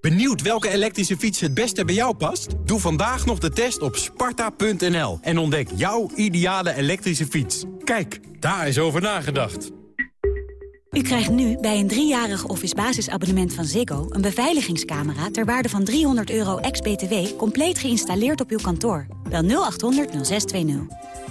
Benieuwd welke elektrische fiets het beste bij jou past? Doe vandaag nog de test op sparta.nl en ontdek jouw ideale elektrische fiets. Kijk, daar is over nagedacht. U krijgt nu bij een driejarig Office basisabonnement van Ziggo... een beveiligingscamera ter waarde van 300 euro ex-BTW... compleet geïnstalleerd op uw kantoor. Bel 0800 0620.